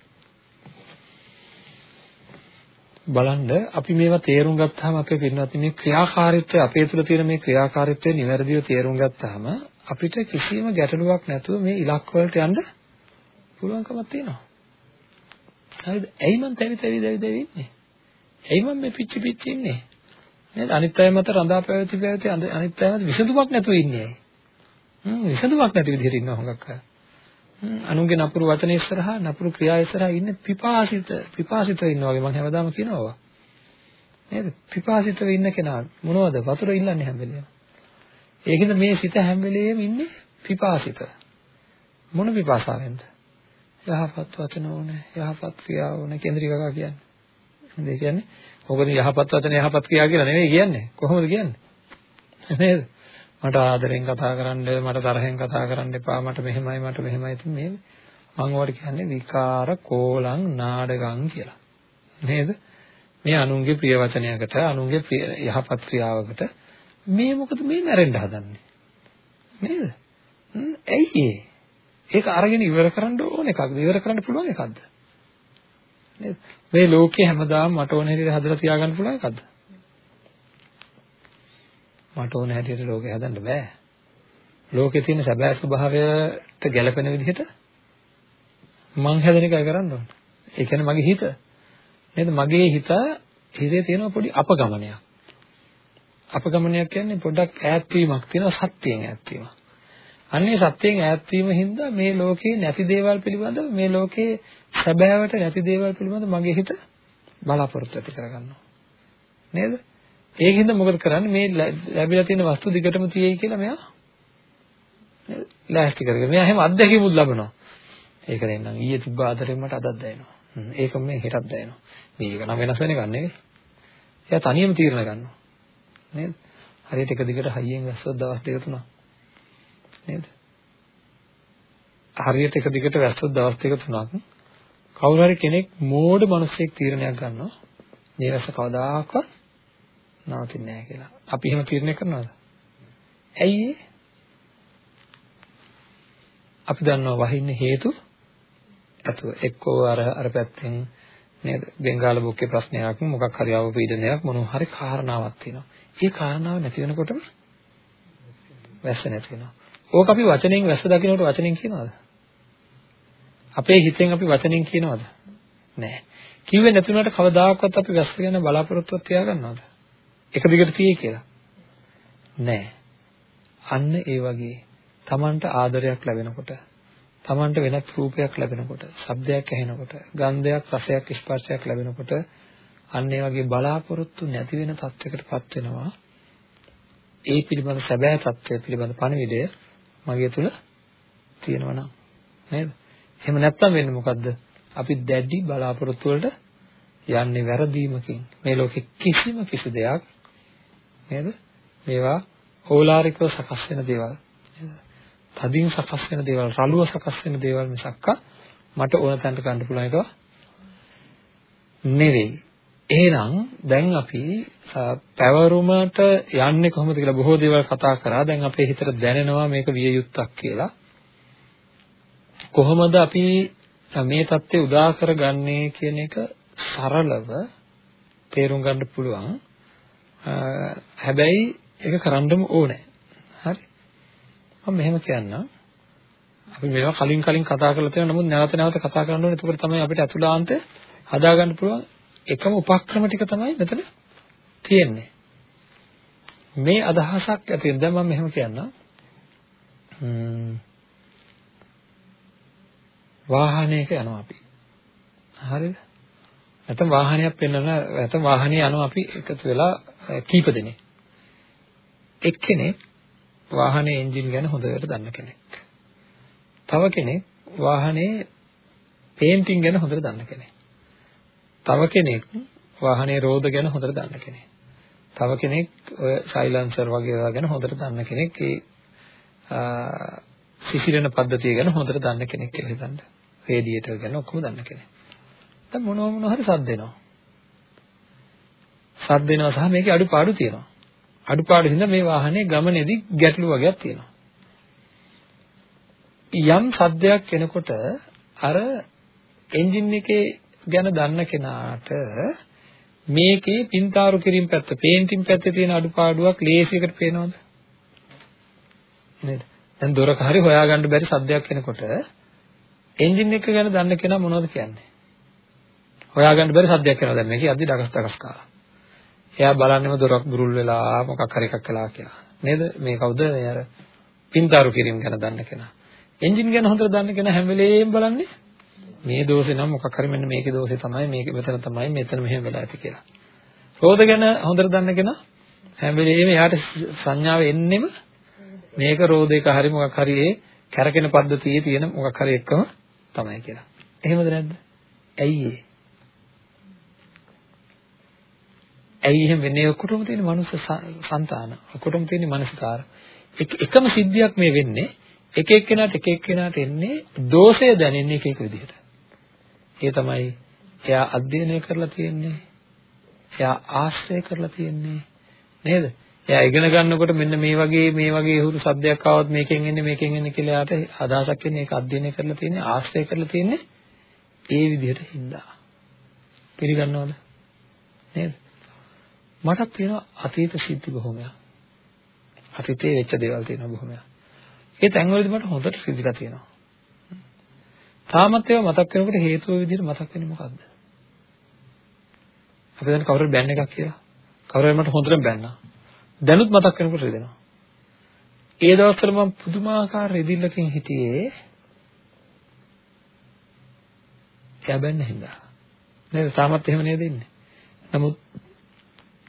බලන්න අපි මේවා තේරුම් ගත්තාම අපේ පින්වත් මේ ක්‍රියාකාරීත්වය අපේ තුල තියෙන මේ ක්‍රියාකාරීත්වය નિවැරදිව තේරුම් ගත්තාම අපිට කිසිම ගැටලුවක් නැතුව මේ ඉලක්ක වලට යන්න පුළුවන්කමක් තියෙනවා. හරිද? ඇයි මං තැවි තැවි දැවි දැවි ඉන්නේ? ඇයි මං මේ පිච්චි පිච්චි ඉන්නේ? නේද? අනිත් අය මත රඳා පැවති පැවති අනිත් අය මත විසඳුමක් නැතුව ඉන්නේ ඇයි? හ්ම් විසඳුමක් නැති විදිහට ඉන්නවා හුඟක් අය. හ්ම් අනුන්ගේ නපුරු වචන ඉස්සරහා නපුරු ක්‍රියා ඉස්සරහා ඉන්නේ පිපාසිත පිපාසිතව ඉන්නවා වගේ මම හැමදාම කියනවා. නේද? පිපාසිතව ඉන්න කෙනා මොනවද? වතුර ඉල්ලන්නේ හැම වෙලේම. ඒකින්ද මේ සිත හැම වෙලෙම ඉන්නේ පිපාසිත. මොන පිපාසාවෙන්ද? යහපත් වචන ඕනේ, යහපත් ක්‍රියා ඕනේ කේන්ද්‍රිකකා කියන්නේ. හරිද? ඒ කියන්නේ මොකද යහපත් වචන යහපත් ක්‍රියා කියලා නෙමෙයි කියන්නේ. කොහොමද කියන්නේ? නේද? මට ආදරෙන් කතා කරන්න, මට තරහෙන් කතා කරන්න එපා, මට මෙහෙමයි, මට මෙහෙමයි. ඉතින් මේ මම ඔයාලට කියන්නේ විකාර කෝලං නාඩගම් කියලා. නේද? මේ අනුන්ගේ ප්‍රිය වචනයකට, අනුන්ගේ යහපත් ක්‍රියාවකට මේ මොකද මේ මැරෙන්න හදන්නේ? නේද? ඇයි ඒ? ඒක අරගෙන ඉවර කරන්න ඕන එකක්ද? ඉවර කරන්න පුළුවන් එකක්ද? නේද? මේ ලෝකේ හැමදාම මට ඕන හැටියට හදලා තියාගන්න පුළුවන් එකක්ද? මට ඕන හැටියට ලෝකේ හදන්න බෑ. ලෝකේ තියෙන සැබෑ ස්වභාවයට ගැලපෙන විදිහට මං හැදෙන එකයි කරන්න ඕන. ඒ කියන්නේ මගේ හිත. නේද? මගේ හිත හිතේ තියෙන පොඩි අපගමනයක්. අපගමනයක් කියන්නේ පොඩ්ඩක් ඈත් වීමක් තියෙනවා සත්‍යයෙන් ඈත් වීමක්. අන්නේ සත්‍යයෙන් ඈත් වීම හින්දා මේ ලෝකේ නැති දේවල් පිළිබඳව මේ ලෝකේ සැබෑවට නැති දේවල් පිළිබඳව මගේ හිත බලාපොරොත්තු ඇති කරගන්නවා. නේද? ඒකින්ද මොකද කරන්නේ මේ ලැබිලා තියෙන වස්තු දිගටම තියෙයි කියලා මෙයා නේද? ලෑස්ති කරගෙන මෙයා හැම අත්දැකීමුත් ලබනවා. ඒක දෙන්නම් ඊයේ තිබ්බ ආදරෙන් මට අදත් දැනෙනවා. ඒක මේ හෙටත් දැනෙනවා. මේක නම් වෙනස් වෙන එකක් නෙවෙයි. එයා තනියම තීරණ ගන්නවා. නේද? හරියට එක දිගට හයියෙන් වැස්සොත් දවස් දෙක තුනක්. නේද? හරියට එක දිගට වැස්සොත් දවස් දෙක තුනක් කවුරු හරි කෙනෙක් මෝඩ මිනිහෙක් තීරණයක් ගන්නවා. මේ වැස්ස කවදාකවත් නවතින්නේ නැහැ කියලා. අපි එහෙම තීරණය කරනවද? ඇයි අපි දන්නවා වහින්න හේතු ඇතුව එක්කෝ අර අර පැත්තෙන් නේද බෙන්ගාල බුක්කේ ප්‍රශ්නයක් මොකක් හරි අවපීඩනයක් මොනවා හරි කාරණාවක් තියෙනවා. ඒ කාරණාව නැති වෙනකොටම වැස්ස නැති වෙනවා. ඕක අපි වචනෙන් වැස්ස දකින්නකොට වචනෙන් කියනවද? අපේ හිතෙන් අපි වචනෙන් කියනවද? නෑ. කිව්වේ නැතුණාට කවදාකවත් අපි වැස්ස ගැන බලාපොරොත්තුවක් තියාගන්නවද? එක දිගට තියෙයි කියලා. නෑ. අන්න ඒ වගේ Tamanට ආදරයක් ලැබෙනකොට Tamanට වෙනත් රූපයක් ලැබෙනකොට, ශබ්දයක් ඇහෙනකොට, ගන්ධයක්, රසයක්, ස්පර්ශයක් ලැබෙනකොට අන්න ඒ වගේ බලාපොරොත්තු නැති වෙන තත්යකටපත් වෙනවා. ඒ පිළිබඳ සැබෑ తත්වය පිළිබඳ පණිවිඩය මගේ තුල තියෙනවා නම් නේද? එහෙම නැත්තම් වෙන්නේ මොකද්ද? අපි දැඩි බලාපොරොත්තු වලට යන්නේ වැරදීමකින්. මේ ලෝකෙ කිසිම කිසි දෙයක් නේද? මේවා ඕලාරිකව සකස් වෙන දේවල්. තදින් සකස් වෙන දේවල්, රළුව සකස් වෙන දේවල් මිසක්ක මට ඕන තැනට ගන්න පුළුවන් එක නෙවෙයි. එහෙනම් දැන් අපි පැවරුමට යන්නේ කොහොමද කියලා බොහෝ දේවල් කතා කරා. දැන් අපේ හිතට දැනෙනවා මේක විය යුත්තක් කියලා. කොහොමද අපි මේ தත්ත්වය උදා කරගන්නේ කියන එක සරලව තේරුම් ගන්න පුළුවන්. හැබැයි ඒක කරන්නම ඕනේ. හරි. මම මෙහෙම කියන්නම්. අපි මේවා කලින් කලින් කතා කරලා තියෙනවා. නමුත් නැවත නැවත කතා කරන්න ඕනේ. එතකොට තමයි අපිට අතුලාන්තය හදාගන්න පුළුවන්. එකම උපක්‍රම ටික තමයි මෙතන තියෙන්නේ. මේ අදහසක් ඇතිවෙන දැන් මම මෙහෙම කියන්නම්. වාහනයක යනවා අපි. හරිද? නැත්නම් වාහනයක් පෙන්වන නැත්නම් වාහනේ යනවා අපි එකතු වෙලා කීප දෙනෙක්. එක්කෙනෙක් වාහනේ එන්ජින් ගැන හොඳට දන්න කෙනෙක්. තව කෙනෙක් වාහනේ පේන්ටිං ගැන හොඳට දන්න කෙනෙක්. තව කෙනෙක් වාහනේ රෝද ගැන හොඳට දන්න කෙනෙක්. තව කෙනෙක් ඔය සයිලන්සර් වගේ ඒවා ගැන හොඳට දන්න කෙනෙක්. ඒ සිසිලන පද්ධතිය ගැන හොඳට දන්න කෙනෙක් කියලා හිතන්න. රේඩියේටර් ගැන ඔක්කොම දන්න කෙනෙක්. නැත්තම් මොනවා මොනවා හරි සද්ද එනවා. සද්ද එනවා සහ මේකේ අඩුපාඩු තියෙනවා. අඩුපාඩු හින්දා මේ වාහනේ ගමනේදී ගැටලු වගේක් තියෙනවා. යම් සද්දයක් එනකොට අර එන්ජින් එකේ ගැන දන්න කෙනාට මේකේ පින්තාරු කිරීම පැත්ත, පේන්ටින් පැත්තේ තියෙන අඩුපාඩුවක් ලේසියකට පේනවද? නේද? දැන් දොරක හරි හොයාගන්න බැරි සද්දයක් එනකොට එන්ජින් එක ගැන දන්න කෙනා මොනවද කියන්නේ? හොයාගන්න බැරි සද්දයක් එනවා දැන් මේකේ අද්දි ඩගස් ඩගස් කාලා. එයා බලන්නේම දොරක් බුරුල් වෙලා මොකක් හරි එකක් කළා කියලා. නේද? මේ කවුද? මේ අර පින්තාරු කිරීම ගැන දන්න කෙනා. එන්ජින් ගැන හොඳට දන්න කෙනා හැම වෙලේම බලන්නේ මේ දෝෂේ නම් මොකක් හරි මෙන්න මේකේ දෝෂේ තමයි මේක මෙතන තමයි මෙතන මෙහෙම වෙලා ඇති කියලා. රෝද ගැන හොඳට දන්න කෙනා හැම වෙලේම එයාට සංඥාව එන්නෙම මේක රෝද එක හරි මොකක් හරි ඒ කැරකෙන පද්ධතියේ තියෙන මොකක් හරි එකම තමයි කියලා. එහෙමද නැද්ද? ඇයි ඒ? ඇයි එහෙම වෙන්නේ? ඔක්කොටම තියෙන මනුස්ස సంతාන. ඔක්කොටම තියෙන මනසකාර. එකම සිද්ධියක් මේ වෙන්නේ. එක එක්කෙනාට එක එක්කෙනාට එන්නේ දෝෂය දැනෙන්නේ එක එක විදිහට. ඒ තමයි එයා අධ්‍යයනය කරලා තියෙන්නේ. එයා ආශ්‍රය කරලා තියෙන්නේ. නේද? එයා ඉගෙන ගන්නකොට මෙන්න මේ වගේ මේ වගේ හුරු සබ්දයක් ආවොත් මේකෙන් එන්නේ මේකෙන් එන්නේ කියලා එයාට අදහසක් එන්නේ ඒක අධ්‍යයනය කරලා තියෙන්නේ ආශ්‍රය කරලා තියෙන්නේ ඒ විදිහට හින්දා. පිළිගන්නවද? නේද? මටත් තියෙනවා අතීත සිද්ධි බොහොමයක්. අතීතයේ වෙච්ච දේවල් තියෙනවා බොහොමයක්. ඒ තැන්වලදී මට හොඳට සිද්ධිලා තියෙනවා. තාමත් ඒවා මතක් වෙනකොට හේතුව විදිහට මතක් වෙන්නේ මොකද්ද? අපි දැන් කවුරුර බෑන් එකක් කියලා. කවුරුර මට හොඳටම බෑන්නා. දැනුත් මතක් වෙනකොට රිදෙනවා. ඒ දවස්වල මම පුදුමාකාර රිදිල්ලකින් හිටියේ. එයා බෑන්න හින්දා. නේද? තාමත් එහෙම නේද ඉන්නේ. නමුත්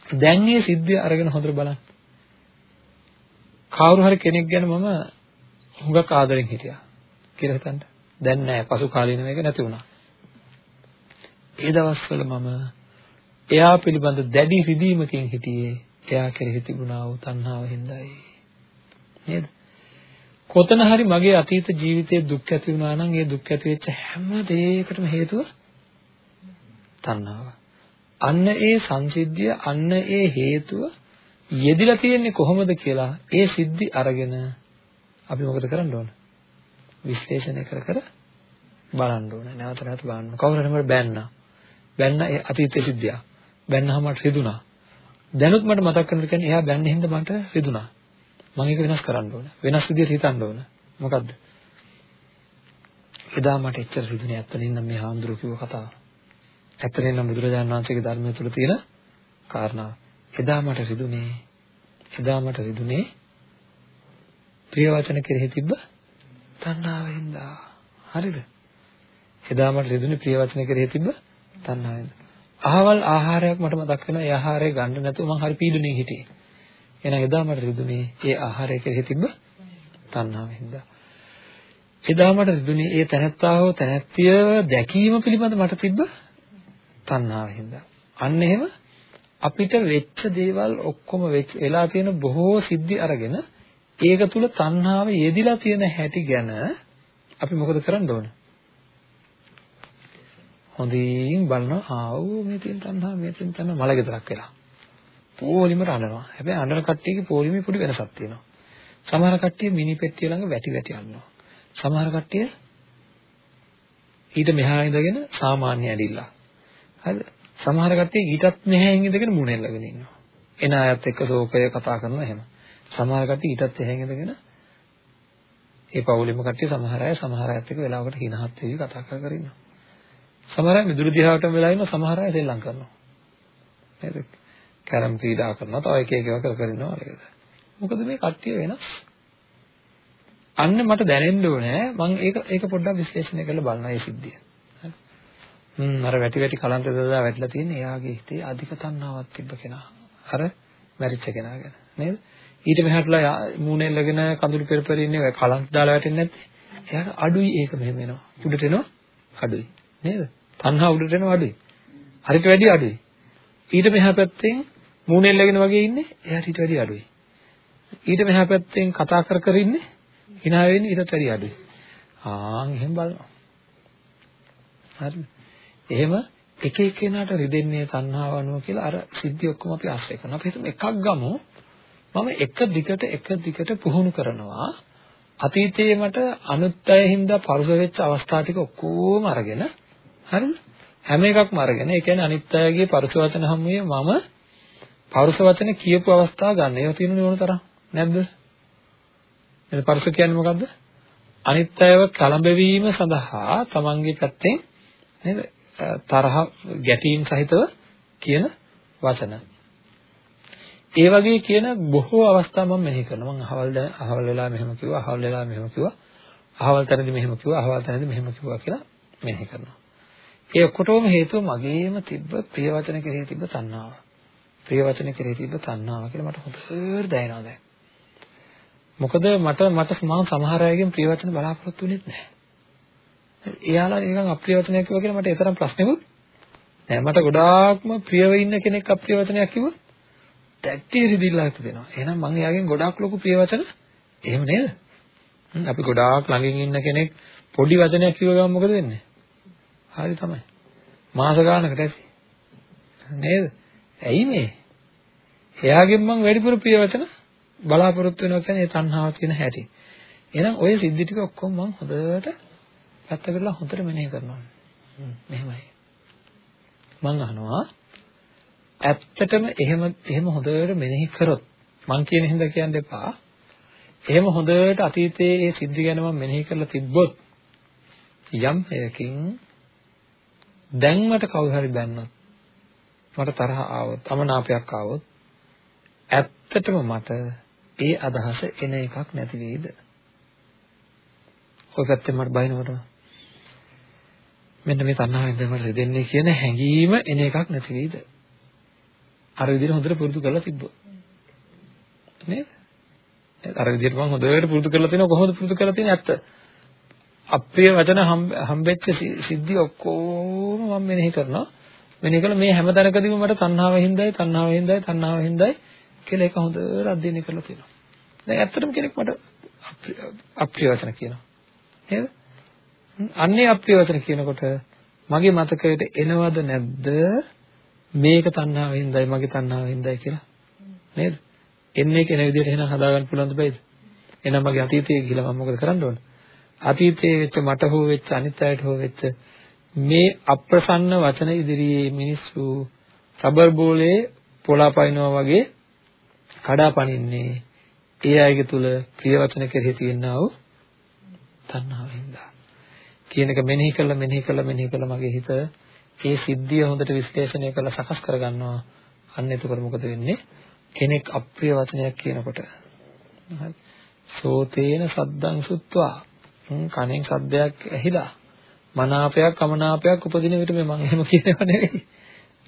දැන් මේ සිද්ධිය අරගෙන හොඳට බලන්න. කවුරු හරි කෙනෙක් ගැන මම හුඟක් ආදරෙන් හිටියා කියලා හිතන්න. දැන් නෑ පසු කාලීනව එක නැති වුණා. ඒ දවස්වල මම එයා පිළිබඳ දැඩි රිදීමකින් හිටියේ එයා කෙරෙහි තිබුණා වූ තණ්හාව හින්දායි. නේද? කොතන හරි මගේ අතීත ජීවිතයේ දුක් ඇති වුණා නම් ඒ දුක් ඇති වෙච්ච හැම දෙයකටම හේතුව තණ්හාව. අන්න ඒ සංසිද්ධිය අන්න ඒ හේතුව යෙදිලා තියෙන්නේ කොහොමද කියලා ඒ සිද්ධි අරගෙන අපි මොකද කරන්න ඕන? විශ්ලේෂණය කර කර බලන්න ඕන. නැවත නැවත බලන්න. කවුරු හරි මට බැන්නා. බැන්නා ඒ අතීතයේ සිද්ධිය. බැන්නාම මට රිදුනා. දැනුත් මට මතක් කරගන්න කියන්නේ එයා බැන්නේ හින්දා මට රිදුනා. මම ඒක වෙනස් කරන්න ඕන. වෙනස් විදිහට හිතන්න ඕන. මොකද්ද? එදා මට එච්චර රිදුනේ ඇත්තනින් නම් මේ හාමුදුරුවෝ කිව්ව කතාව. ඇත්තටම නම් බුදුරජාණන් වහන්සේගේ ධර්මය තුල තියෙන කාරණා. එදා මට රිදුනේ එදා මට රිදුනේ ප්‍රිය වචන කෙරෙහි තිබ්බ තණ්හාවෙන්ද. හරිද? එදා මට රිදුනේ ප්‍රිය වචන කෙරෙහි තිබ්බ තණ්හාවෙන්ද. අහවල් ආහාරයක් මට මතක් වෙනවා. ඒ ආහාරය ගන්න නැතුව මං හරි පීඩුනේ හිටියේ. එහෙනම් එදා මට රිදුනේ ඒ ආහාරය කෙරෙහි තිබ්බ තණ්හාවෙන්ද. එදා මට රිදුනේ ඒ තැනැත්තා හෝ තැනැත්තිය දැකීම පිළිබඳ මට තිබ්බ තණ්හාවෙන්ද. අන්න එහෙම අපිට වෙච්ච දේවල් ඔක්කොම වෙලා තියෙන බොහෝ සිද්ධි අරගෙන ඒක තුල තණ්හාව යෙදිලා තියෙන හැටි ගැන අපි මොකද කරන්න ඕන? හොඳින් බලනවා ආව් මේ තියෙන තණ්හාව මේ තියෙන තණ්හාව මල ගෙදරක් වෙලා. පොලිමට අඬනවා. හැබැයි අඬන කට්ටියගේ පොලිමේ පොඩි වෙනසක් තියෙනවා. සමහර කට්ටිය මිනි පෙට්ටිය ළඟ වැටි වැටි අඬනවා. සමහර කට්ටිය ඊට මෙහා ඉඳගෙන සාමාන්‍ය ඇදිලා. හරිද? සමහර කට්ටිය ඊටත් මෙහෙන් ඉඳගෙන මුණ එල්ලගෙන ඉන්නවා. එන අයත් එක්ක ශෝකය කතා කරනවා එහෙම. සමහර කට්ටිය ඊටත් එහෙන් ඉඳගෙන ඒ පවුලෙම කට්ටිය සමහර අය සමහර අයත් එක්ක වෙලාවකට හිනහත් වෙවි කතා කර කර ඉන්නවා. සමහර අය මිදුළු දිහාටම වෙලා ඉන්නවා සමහර අය සෙල්ලම් කරනවා. නේද? කැරම් ක්‍රීඩා කරනවා තව එක එක ඒවා කර කර ඉන්නවා නේද? මොකද මේ කට්ටිය වෙනස්. අන්න මට දැනෙන්න ඕනේ මම ඒක ඒක පොඩ්ඩක් විශ්ලේෂණය කරලා බලනවා මේ සිද්ධිය. හ්ම් අර වැටි වැටි කලන්ත දදා වැටලා තියෙන්නේ එයාගේ හිතේ අධික තණ්හාවක් තිබ්බ කෙනා. අර මැරිච්ච කෙනා ගැන නේද? ඊට මෙහාටලා මූණෙල්ලගෙන කඳුළු පෙර පෙර ඉන්නේ කලන්ත දාලා වැටෙන්නේ නැත්තේ. එයාට අඩුයි ඒක මෙහෙම එනවා. උඩට එනවා අඩුයි. නේද? තණ්හා උඩට එනවා අඩුයි. හරිට වැඩි අඩුයි. ඊට මෙහා පැත්තෙන් මූණෙල්ලගෙන වගේ ඉන්නේ එයාට ඊට වැඩි අඩුයි. ඊට මෙහා පැත්තෙන් කතා කර කර ඉන්නේ hina වෙන්නේ ඊටත් වැඩි අඩුයි. ආන් එහෙම බලනවා. හරිද? එහෙම එක එක්කෙනාට රිදෙන්නේ තණ්හාව අනුව කියලා අර සිද්ධි ඔක්කොම අපි ආශ්‍රය කරනවා. අපි හිතමු එකක් ගමු. මම එක දිගට එක දිගට පුහුණු කරනවා. අතීතයේ මට අනුත්ය හින්දා පරුස වෙච්ච අවස්ථා ටික ඔක්කොම අරගෙන හරිද? හැම එකක්ම අරගෙන ඒ කියන්නේ අනිත්‍යයේ පරුස වචන හැමුවේ මම පරුස වචන කියපු අවස්ථා ගන්න. ඒවා තියෙනුනේ ඕන තරම් නැද්ද? එතන පරුස කියන්නේ මොකද්ද? අනිත්‍යව කලඹවීම සඳහා තමන්ගේ පැත්තෙන් නේද තරහ ගැටීම් සහිතව කියන වචන. ඒ වගේ කියන බොහෝ අවස්ථා මම මෙහි කරනවා. මම අහවල් දැන අහවල් වෙලා මෙහෙම කිව්වා, අහවල් වෙලා මෙහෙම කිව්වා, අහවල් තැනදී මෙහෙම කිව්වා, අහවල් තැනදී මෙහෙම කිව්වා කියලා මෙහි කරනවා. ඒ ඔක්කොටම හේතුව මගේම තිබ්බ ප්‍රිය වචන කෙරෙහි තිබ්බ තණ්හාව. ප්‍රිය වචන කෙරෙහි තිබ්බ තණ්හාව කියලා මට හොඳට දැනෙනවා දැන්. මොකද මට මට මම සමහර අයගෙන් ප්‍රිය වචන බලාපොරොත්තු වෙන්නේ නැහැ. එයාලා නිකන් අප්‍රිය වචනයක් කිව්වා කියලා මට ඒ තරම් ප්‍රශ්නෙකුත් නෑ මට ගොඩාක්ම ප්‍රියව ඉන්න කෙනෙක් අප්‍රිය වචනයක් කිව්වොත් දැක්ටි රිදිල්ලක් දෙනවා. එහෙනම් මම එයාගෙන් ගොඩාක් ලොකු ප්‍රිය වචන එහෙම නේද? අපි ගොඩාක් ළඟින් ඉන්න කෙනෙක් පොඩි වචනයක් කිව්ව ගමන් මොකද වෙන්නේ? හරි තමයි. මාස ගානකට ඇති. නේද? ඇයි මේ? එයාගෙන් මම වැඩිපුර ප්‍රිය වචන බලාපොරොත්තු වෙනවා කියන්නේ ඒ තණ්හාව කියන හැටි. එහෙනම් ওই සිද්ධි ටික ඔක්කොම මම හොඳට පැත්ත කරලා හොඳට මෙනෙහි කරනවා. මෙහෙමයි. මම අහනවා ඇත්තටම එහෙම එහෙම හොඳට මෙනෙහි කරොත් මං කියන හින්දා කියන්න එපා. එහෙම හොඳට අතීතයේ ඒ සිද්ධි ගැන මම මෙනෙහි කරලා තිබ්බොත් යම් හේයකින් දැන් මට කවුරු හරි බැන්නොත් මට තරහ ආවොත් අමනාපයක් ආවොත් ඇත්තටම මට ඒ අදහස එන එකක් නැති වෙයිද? ඔය පැත්තෙන් මට බයිනකොට මෙන්න මේ තණ්හාවෙන් තමයි රෙදෙන්නේ කියන හැඟීම එන එකක් නැති වෙයිද? අර විදිහට හොඳට පුරුදු කරලා තිබ්බොත්. නේද? අර විදිහට මම හොඳට පුරුදු කරලා තිනවා කොහොමද පුරුදු කරලා තියෙන්නේ ඇත්ත. අප්‍රිය වචන හම්බෙච්ච සිද්ධි ඔක්කොම මම මෙනෙහි කරනවා. මෙනෙහි කළා මේ හැම තැනකදීම මට තණ්හාව හින්දායි තණ්හාව හින්දායි තණ්හාව හින්දායි කියලා ඒක හොඳට අධ්‍යයනය කරලා තියෙනවා. දැන් ඇත්තටම කෙනෙක් මට අප්‍රිය වචන කියනවා. නේද? අන්නේ අප්‍රිය වචන කියනකොට මගේ මතකයට එනවද නැද්ද මේක තණ්හාව හින්දායි මගේ තණ්හාව හින්දායි කියලා? නේද? එන්නේ කෙන විදිහට එහෙනම් හදාගන්න පුළුවන්ද බෑද? එහෙනම් මගේ අතීතයේ ගිහලා මම මොකද කරන්න ඕන? අතීතයේ වෙච්ච මට හෝ වෙච්ච අනිත් අයට හෝ වෙච්ච මේ අප්‍රසන්න වචන ඉදිරියේ මිනිස්සු රබර් බෝලේ පොළාපයින්නවා වගේ කඩාපනින්නේ ඒ අයගේ තුල ප්‍රිය වචන කෙරෙහි තියෙනා වූ තණ්හාවෙන්ද කියන එක මෙනෙහි කළා මෙනෙහි කළා මෙනෙහි කළා මගේ හිත ඒ සිද්ධිය හොඳට විශ්ලේෂණය කරලා සකස් කරගන්නවා. අන්න එතකොට මොකද වෙන්නේ? කෙනෙක් අප්‍රිය වචනයක් කියනකොට. හරි. සෝතේන සද්දං සුත්වා. කණෙන් සද්දයක් ඇහිලා. මනාපයක් අමනාපයක් උපදින විට මේ මම එහෙම කියනව නෙවෙයි.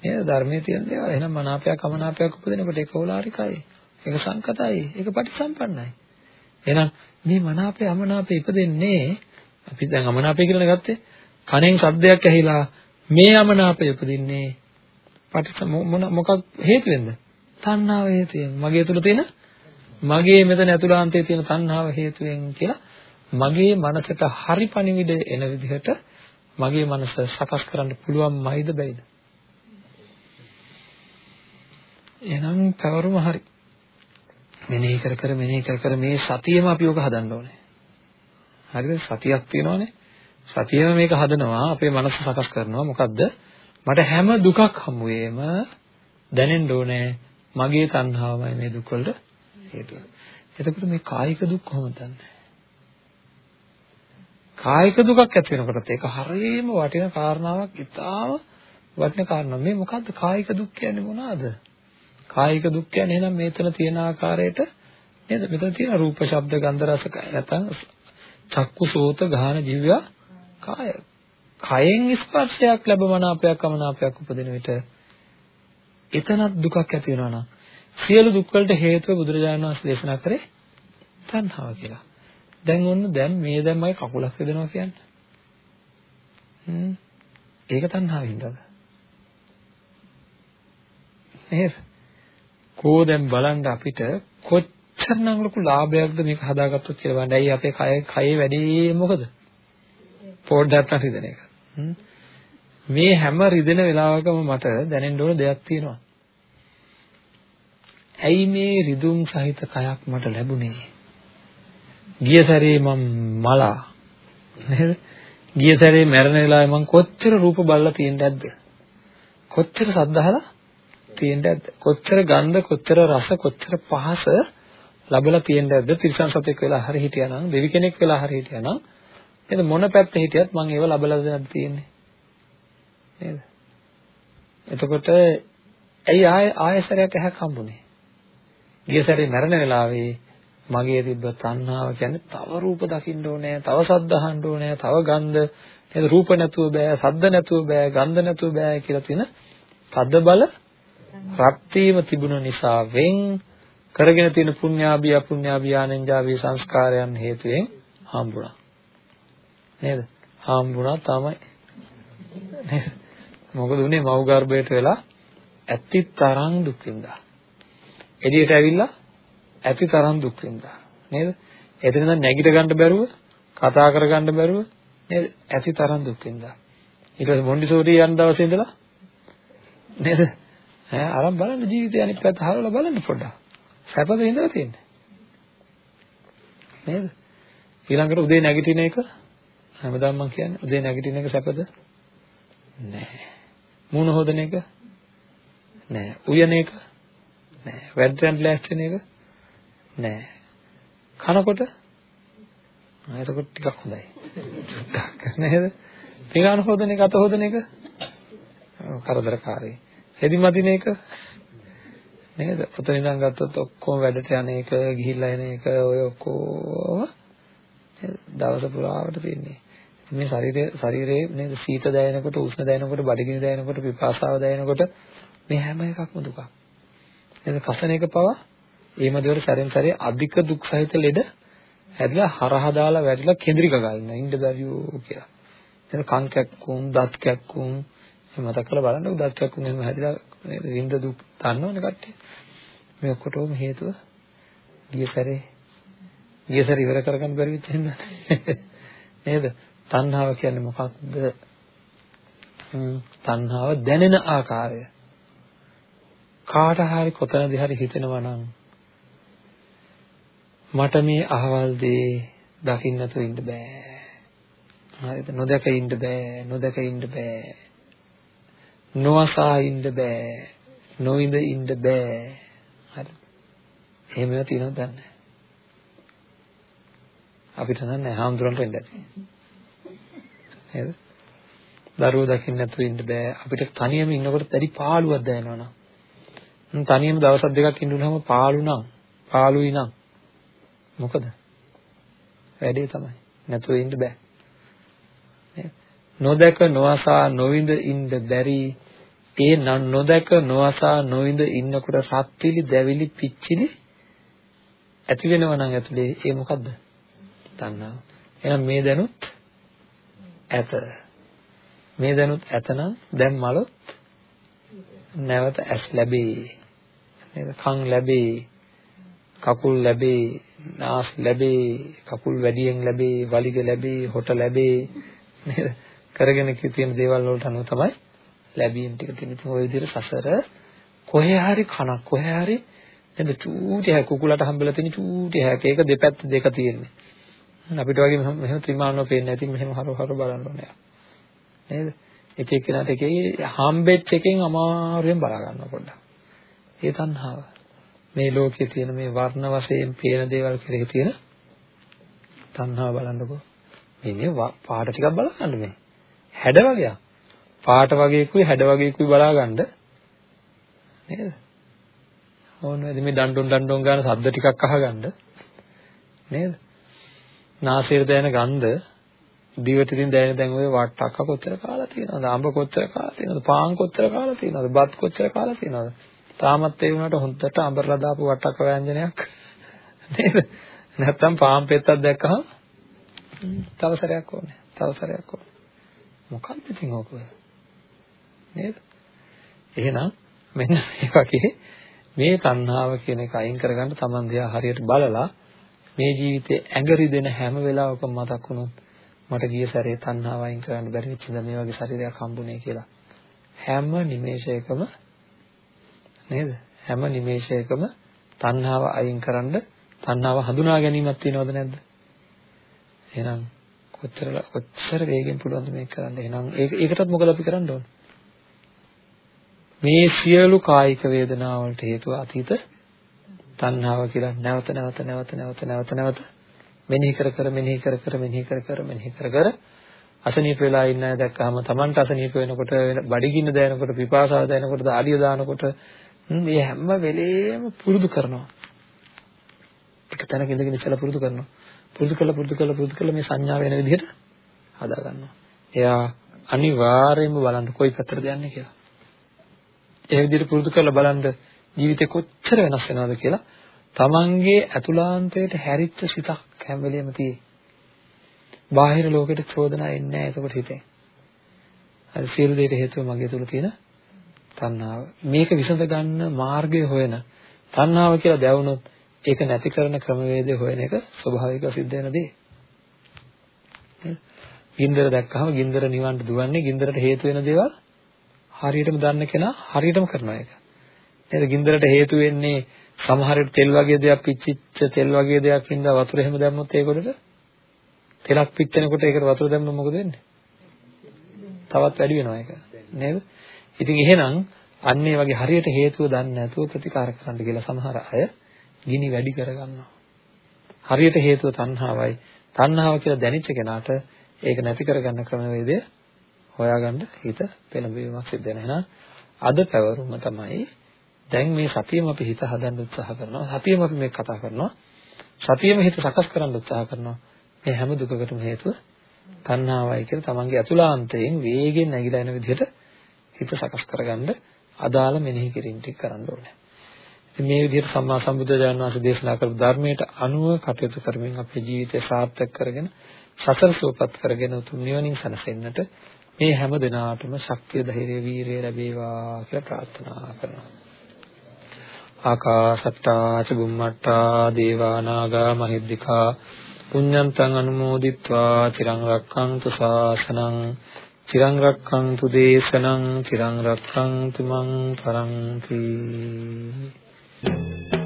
නේද? ධර්මයේ තියෙන දේවල්. එහෙනම් මනාපයක් අමනාපයක් උපදිනකොට ඒක ඕලාරිකයි. ඒක සංකතයි. ඒක පටිසම්පන්නයි. එහෙනම් මේ මනාපය අමනාපය ඉපදෙන්නේ අපි දැන් අමනාපය කියලා ගත්තේ කණෙන් සද්දයක් ඇහිලා මේ අමනාපය උපදින්නේ පටිස මොකක් හේතුවෙන්ද? තණ්හාව හේතුවෙන්. මගේ තුල තියෙන මගේ මෙතන ඇතුළාන්තයේ තියෙන තණ්හාව හේතුවෙන් කියලා මගේ මනසට හරි පණිවිඩ එන විදිහට මගේ මනස සකස් කරන්න පුළුවන්මයිද බැයිද? එහෙනම් පැවරුම හරි. මෙනෙහි කර කර මෙනෙහි කර කර මේ සතියෙම අපි ඔක හදන්න ඕනේ. හරිද සතියක් තියෙනවනේ සතියෙම මේක හදනවා අපේ මනස සකස් කරනවා මොකද්ද මට හැම දුකක් හමුවේම දැනෙන්න ඕනේ මගේ තණ්හාවමයි මේ දුක් වලට හේතුව. එතකොට මේ කායික දුක් කොහොමද දන්නේ? කායික දුකක් ඇති වෙනකොටත් ඒක හරියම වටින කාරණාවක් ඉතාම වටින කාරණා. මේ මොකද්ද කායික දුක් කියන්නේ මොනවාද? කායික දුක් කියන්නේ එහෙනම් මේතන තියෙන ආකාරයට නේද? මෙතන තියෙන රූප, ශබ්ද, ගන්ධ, රස නැත්නම් චක්කු, සෝත, ගාහන, ජීවය, කාය. කයෙන් ස්පර්ශයක් ලැබමනාපයක් අමනාපයක් උපදින විට එතනත් දුකක් ඇති වෙනවා නම් සියලු දුක් වලට හේතුව බුදුරජාණන් වහන්සේ දේශනා කරේ තණ්හාව කියලා. දැන් ඔන්න දැන් මේ දැන් මගේ කකුලක් රිදෙනවා කියන්නේ. හ්ම්. ඒක තණ්හාවින්දද? නේද? කෝ දැන් බලන්න අපිට කොච්චරනම් ලොකු ලාභයක්ද මේක හදාගත්තොත් කියලා බලන්න. ඇයි අපේ කය කයේ වැඩි මොකද? පොඩ්ඩක් රිදෙන එක. හ්ම්. මේ හැම රිදෙන වෙලාවකම මට දැනෙන්න ඕන දෙයක් තියෙනවා. ඇයි මේ රිදුම් සහිත කයක් මට ලැබුණේ? ගිය සැරේ මම මලා නේද? ගිය සැරේ මැරෙන වෙලාවේ මම කොච්චර රූප බලලා තියෙන්නද ඇද්ද? කොච්චර සද්දහලා තියෙන්නද ඇද්ද? කොච්චර ගන්ධ, කොච්චර රස, කොච්චර පහස ලැබලා තියෙන්නද ඇද්ද? තිරිසන් සතෙක් වෙලා හරි හිටියානම්, දෙවි කෙනෙක් වෙලා හරි හිටියානම් නේද මොන පැත්තේ හිටියත් මම ඒව ලබලාද නැද්ද තියෙන්නේ? නේද? එතකොට ඇයි ආය ආයසරයක් ඇහක් හම්බුනේ? ගිය සැරේ මැරෙන වෙලාවේ මගේ තිබ්බ තණ්හාව කියන්නේ තව රූප දකින්න ඕනේ, තව සද්ද අහන්න ඕනේ, තව ගන්ධ නේද? රූප නැතුව බෑ, සද්ද නැතුව බෑ, ගන්ධ නැතුව බෑ කියලා තියෙන තද බල රත් වීම තිබුණ නිසා වෙන් කරගෙන තියෙන පුණ්‍යාභිය අපුණ්‍යාභිය ආනන්ජාභිය සංස්කාරයන් හේතුවෙන් හම්බුණා. නේද? හම්බුණා තමයි. නේද? මොකද උනේ මව් ගර්භයට වෙලා ඇති තරම් දුක් විඳා. එළියට ඇවිල්ලා ඇති තරම් දුක් විඳා. නේද? එතන ඉඳන් නැගිට ගන්න බැරුව, කතා කර ගන්න බැරුව නේද? ඇති තරම් දුක් විඳා. ඊට පස්සේ මොන්ඩිසෝරි යන දවසේ ඉඳලා නේද? ඈ අරන් බලන්න ජීවිතය අනිත් පැත්ත හරවලා බලන්න පොඩ්ඩක්. සැපද ඉඳලා තියෙන්නේ. නේද? ඊළඟට උදේ නැගිටින එක හැමදාම මම කියන්නේ උදේ නැගිටින එක සැපද? නෑ. මූණ හොදන එක නෑ. උයන එක නෑ. වැද්දයන් ලෑස්ති වෙන එක නෑ. කනකොට එතකොට ටිකක් හොඳයි. චුට්ටක් නේද? පිඟාන හොදන එක අත හොදන එක කරදරකාරී. හෙදි මදින එක නේද? ඔතන ඉඳන් ගත්තොත් ඔක්කොම වැඩට යන එක, ගිහිල්ලා එන එක ඔය ඔක්කොම දවස පුරාවට තියෙන්නේ. මේ ශරීරයේ ශරීරයේ නේද සීත දැනෙනකොට, උෂ්ණ දැනෙනකොට, බඩගිනි දැනෙනකොට, පිපාසාව දැනෙනකොට මේ හැම එකක්ම දුකක්. නේද? කසන එක පවා ඒ මදිවට සැරෙන් සැරේ අධික දුක් සහිත ලෙඩ හැදිලා හරහා දාලා වැටිලා කෙඳිරි ගගා ඉන්න ඉන්න බැරියෝ කියලා. එතන කන් කැක්කුම්, දත් කැක්කුම් මතක කරලා බලන්නකො දත් කැක්කුම් එහෙම හැදිලා නේද? විඳ දුක් දන්නවනේ කට්ටිය. මේ ඔක්කොටම හේතුව ගිය සැරේ ගිය සැරේ ඉවර කරගන්න බැරි වෙච්ච හින්දා නේද? තණ්හාව කියන්නේ මොකක්ද? තණ්හාව දැනෙන ආකාරය. කාට හරි කොතනදී හරි හිතෙනවා නම් මට මේ අහවල් දේ දකින්න තු ඉන්න බෑ. හරිද? නොදක ඉන්න බෑ. නොදක ඉන්න බෑ. නොඅසා ඉන්න බෑ. නොවිඳ ඉන්න බෑ. හරි. එහෙම ඒවා තියෙනවද දන්නේ අපිට නෑ හාමුදුරන්ට වෙන්න ඇති. නේද? දරුවෝ දකින්න නැතුව ඉන්න බෑ. අපිට තනියම ඉන්නකොට දැඩි පාළුවක් දැනෙනවා නම්. තනියම දවස් දෙකක් ඉන්නුනහම පාළු නම්, පාළුයි නම් මොකද? වැඩේ තමයි. නැතුව ඉන්න බෑ. නොදක නොඅසා නොවිඳ ඉන්න බැරි ඒ නොදක නොඅසා නොවිඳ ඉන්නකොට රත්විලි දැවිලි පිච්චිලි ඇති වෙනවා නම් ඇතුලේ ඒ මොකද්ද? තණ්හාව. එහෙනම් මේ දැනුත් ඇත. මේ දැනුත් ඇතනම් දැන් මලොත් නැවත ඇස් ලැබේ. නේද? කන් ලැබේ. කකුල් ලැබේ. නාස් ලැබේ. කකුල් වැඩියෙන් ලැබේ. වලිග ලැබේ. හොට ලැබේ. නේද? කරගෙන තියෙන දේවල් වලට අනුව තමයි ලැබීම් ටික තියෙන. ඉතින් ওই විදිහට සසර කොහේ හරි කනක් කොහේ හරි නේද චූටි හැ කුකුලට හම්බෙලා තියෙන චූටි හැක ඒක දෙපැත්ත දෙක තියෙන්නේ. අපිට වගේ මෙහෙම ත්‍රිමාණව පේන්නේ නැති මෙහෙම හර හර බලන්න ඕනේ. නේද? එක එක්කෙනාට එකේ හම්බෙච්ච එකෙන් අමාරුවෙන් බලා ගන්නවා පොඩ්ඩක්. ඒ තණ්හාව. මේ ලෝකයේ තියෙන මේ වර්ණ වශයෙන් පේන දේවල් කෙරෙහි තියෙන තණ්හාව බලන්නකෝ. මේ පාට ටිකක් බලන්න මේ. හැඩ වගේක්. පාට වගේකුයි හැඩ වගේකුයි බලා ගන්න නේද? ඕනවාද මේ දඬුන් දඬුන් ගන්න ශබ්ද ටිකක් අහගන්න නේද? නාසයේ දැනෙන ගන්ධ දිවට ඉතින් දැනෙන දැන් ඔය වට්ටක්ක කොච්චර කාලා තියෙනවද? අඹ කොච්චර කාලා තියෙනවද? පාන් කොච්චර කාලා තියෙනවද? බත් කොච්චර කාලා තියෙනවද? තාමත් ඒ වුණාට හොන්දට අඹරලා දාපු වට්ටක්ක ව්‍යංජනයක් නේද? නැත්තම් පාන් පෙත්තක් දැක්කහම තව සැරයක් ඕනේ. තව සැරයක් ඕනේ. මොකක්ද ඉතින් ඕක නේද? එහෙනම් මෙන්න මේ වගේ මේ තණ්හාව කියන එක අයින් කරගන්න තමන් දිහා හරියට බලලා මේ ජීවිතේ ඇඟරි දෙන හැම වෙලාවකම මතක් වුණොත් මට ගිය සැරේ තණ්හාව අයින් කරන්න බැරි වෙච්ච ඉඳ මේ වගේ ශරීරයක් හම්බුනේ කියලා. හැම නිමේෂයකම නේද? හැම නිමේෂයකම තණ්හාව අයින් කරන්න තණ්හාව හඳුනා ගැනීමක් තියෙනවද නැද්ද? එහෙනම් කොච්චර කොච්චර වේගෙන් පුළුවන්ද මේක කරන්න? එහෙනම් ඒකටත් මොකද අපි කරන්න ඕන? මේ සියලු කායික වේදනා වලට හේතුව අතීත තණ්හාව කියලා නැවත නැවත නැවත නැවත නැවත නැවත මෙනෙහි කර කර මෙනෙහි කර කර මෙනෙහි කර කර මෙනෙහි කර කර අසනීප වෙලා ඉන්න අය දැක්කම Tamanට අසනීප වෙනකොට බඩගින්න දැනෙනකොට පිපාසාව දැනෙනකොට ආලිය දානකොට මේ හැම වෙලේම පුරුදු කරනවා. එක තැනක ඉඳගෙන ඉස්සලා පුරුදු කරනවා. පුරුදු කළා පුරුදු කළා පුරුදු කළා මේ සංඥා වෙන විදිහට හදා ගන්නවා එයා අනිවාර්යයෙන්ම බලන්න කොයි පැත්තටද යන්නේ කියලා. ඒ විදිහට පුරුදු කරලා බලන්න ජීවිතේ කොච්චර වෙනස් වෙනවද කියලා තමන්ගේ ඇතුළාන්තයට හැරිච්ච සිතක් හැම වෙලෙම තියෙයි. බාහිර ලෝකෙට චෝදනා එන්නේ නැහැ එතකොට හිතේ. හරි සියලු දේට හේතුව මගේ තුල තියෙන තණ්හාව. මේක විසඳ ගන්න මාර්ගය හොයන තණ්හාව කියලා දැවුනොත් ඒක නැති කරන ක්‍රමවේදය හොයන එක ස්වභාවිකව සිද්ධ වෙන දේ. ගින්දර දැක්කහම ගින්දර නිවන්න දුවන්නේ ගින්දරට හේතු වෙන දේවල් හරියටම දන්න කෙනා හරියටම කරනවා ඒක. නේද? ගින්දරට හේතු වෙන්නේ සමහර තෙල් වගේ දෙයක් පිච්චිච්ච තෙල් වගේ දෙයක් හින්දා වතුර එහෙම දැම්මොත් ඒකොටට තෙලක් පිච්චෙනකොට ඒකට වතුර දැම්මම මොකද වෙන්නේ? තවත් වැඩි වෙනවා ඒක. නේද? ඉතින් එහෙනම් අන්න ඒ වගේ හරියට හේතුව දන්නේ නැතුව ප්‍රතිකාර කරන්න කියලා සමහර අය ගිනි වැඩි කරගන්නවා. හරියට හේතුව තණ්හාවයි. තණ්හාව කියලා දැනෙච්ච කෙනාට ඒක නැති කරගන්න ක්‍රමවේදය හොයාගන්න හිත පෙළඹවීමක් සිද්ධ වෙනවා. එහෙනම් අද පැවරුම තමයි දැන් මේ සතියෙම අපි හිත හදන්න උත්සාහ කරනවා. සතියෙම අපි මේක කතා කරනවා. සතියෙම හිත සකස් කරන්න උත්සාහ කරනවා. මේ හැම දුකකටම හේතුව තණ්හාවයි කියලා තමන්ගේ අතුලාන්තයෙන් වේගෙන් නැగిලා එන විදිහට හිත සකස් කරගන්න අදාළ මෙනෙහි කිරීම ටික කරන්න ඕනේ. ඉතින් මේ විදිහට සම්මා සම්බුද්ධජනක වහන්සේ දේශනා කරපු ධර්මයට අනුව කටයුතු කරමින් අපේ ජීවිතය සාර්ථක කරගෙන සසර සූපත් කරගෙන උතුම් නිවනින් සැනසෙන්නට මේ හැම දිනාටම ශක්තිය ධෛර්ය වීරිය ලැබේවා කියලා ප්‍රාර්ථනා කරනවා. ආකාසට්ටා චුම්මට්ටා දේවා නාග මහිද්దికා පුඤ්ඤන්තං අනුමෝදිත්වා චිරං රක්ඛන්තු ශාසනං චිරං රක්ඛන්තු දේශනං චිරං රක්ඛන්තු මං පරන්ති Thank you.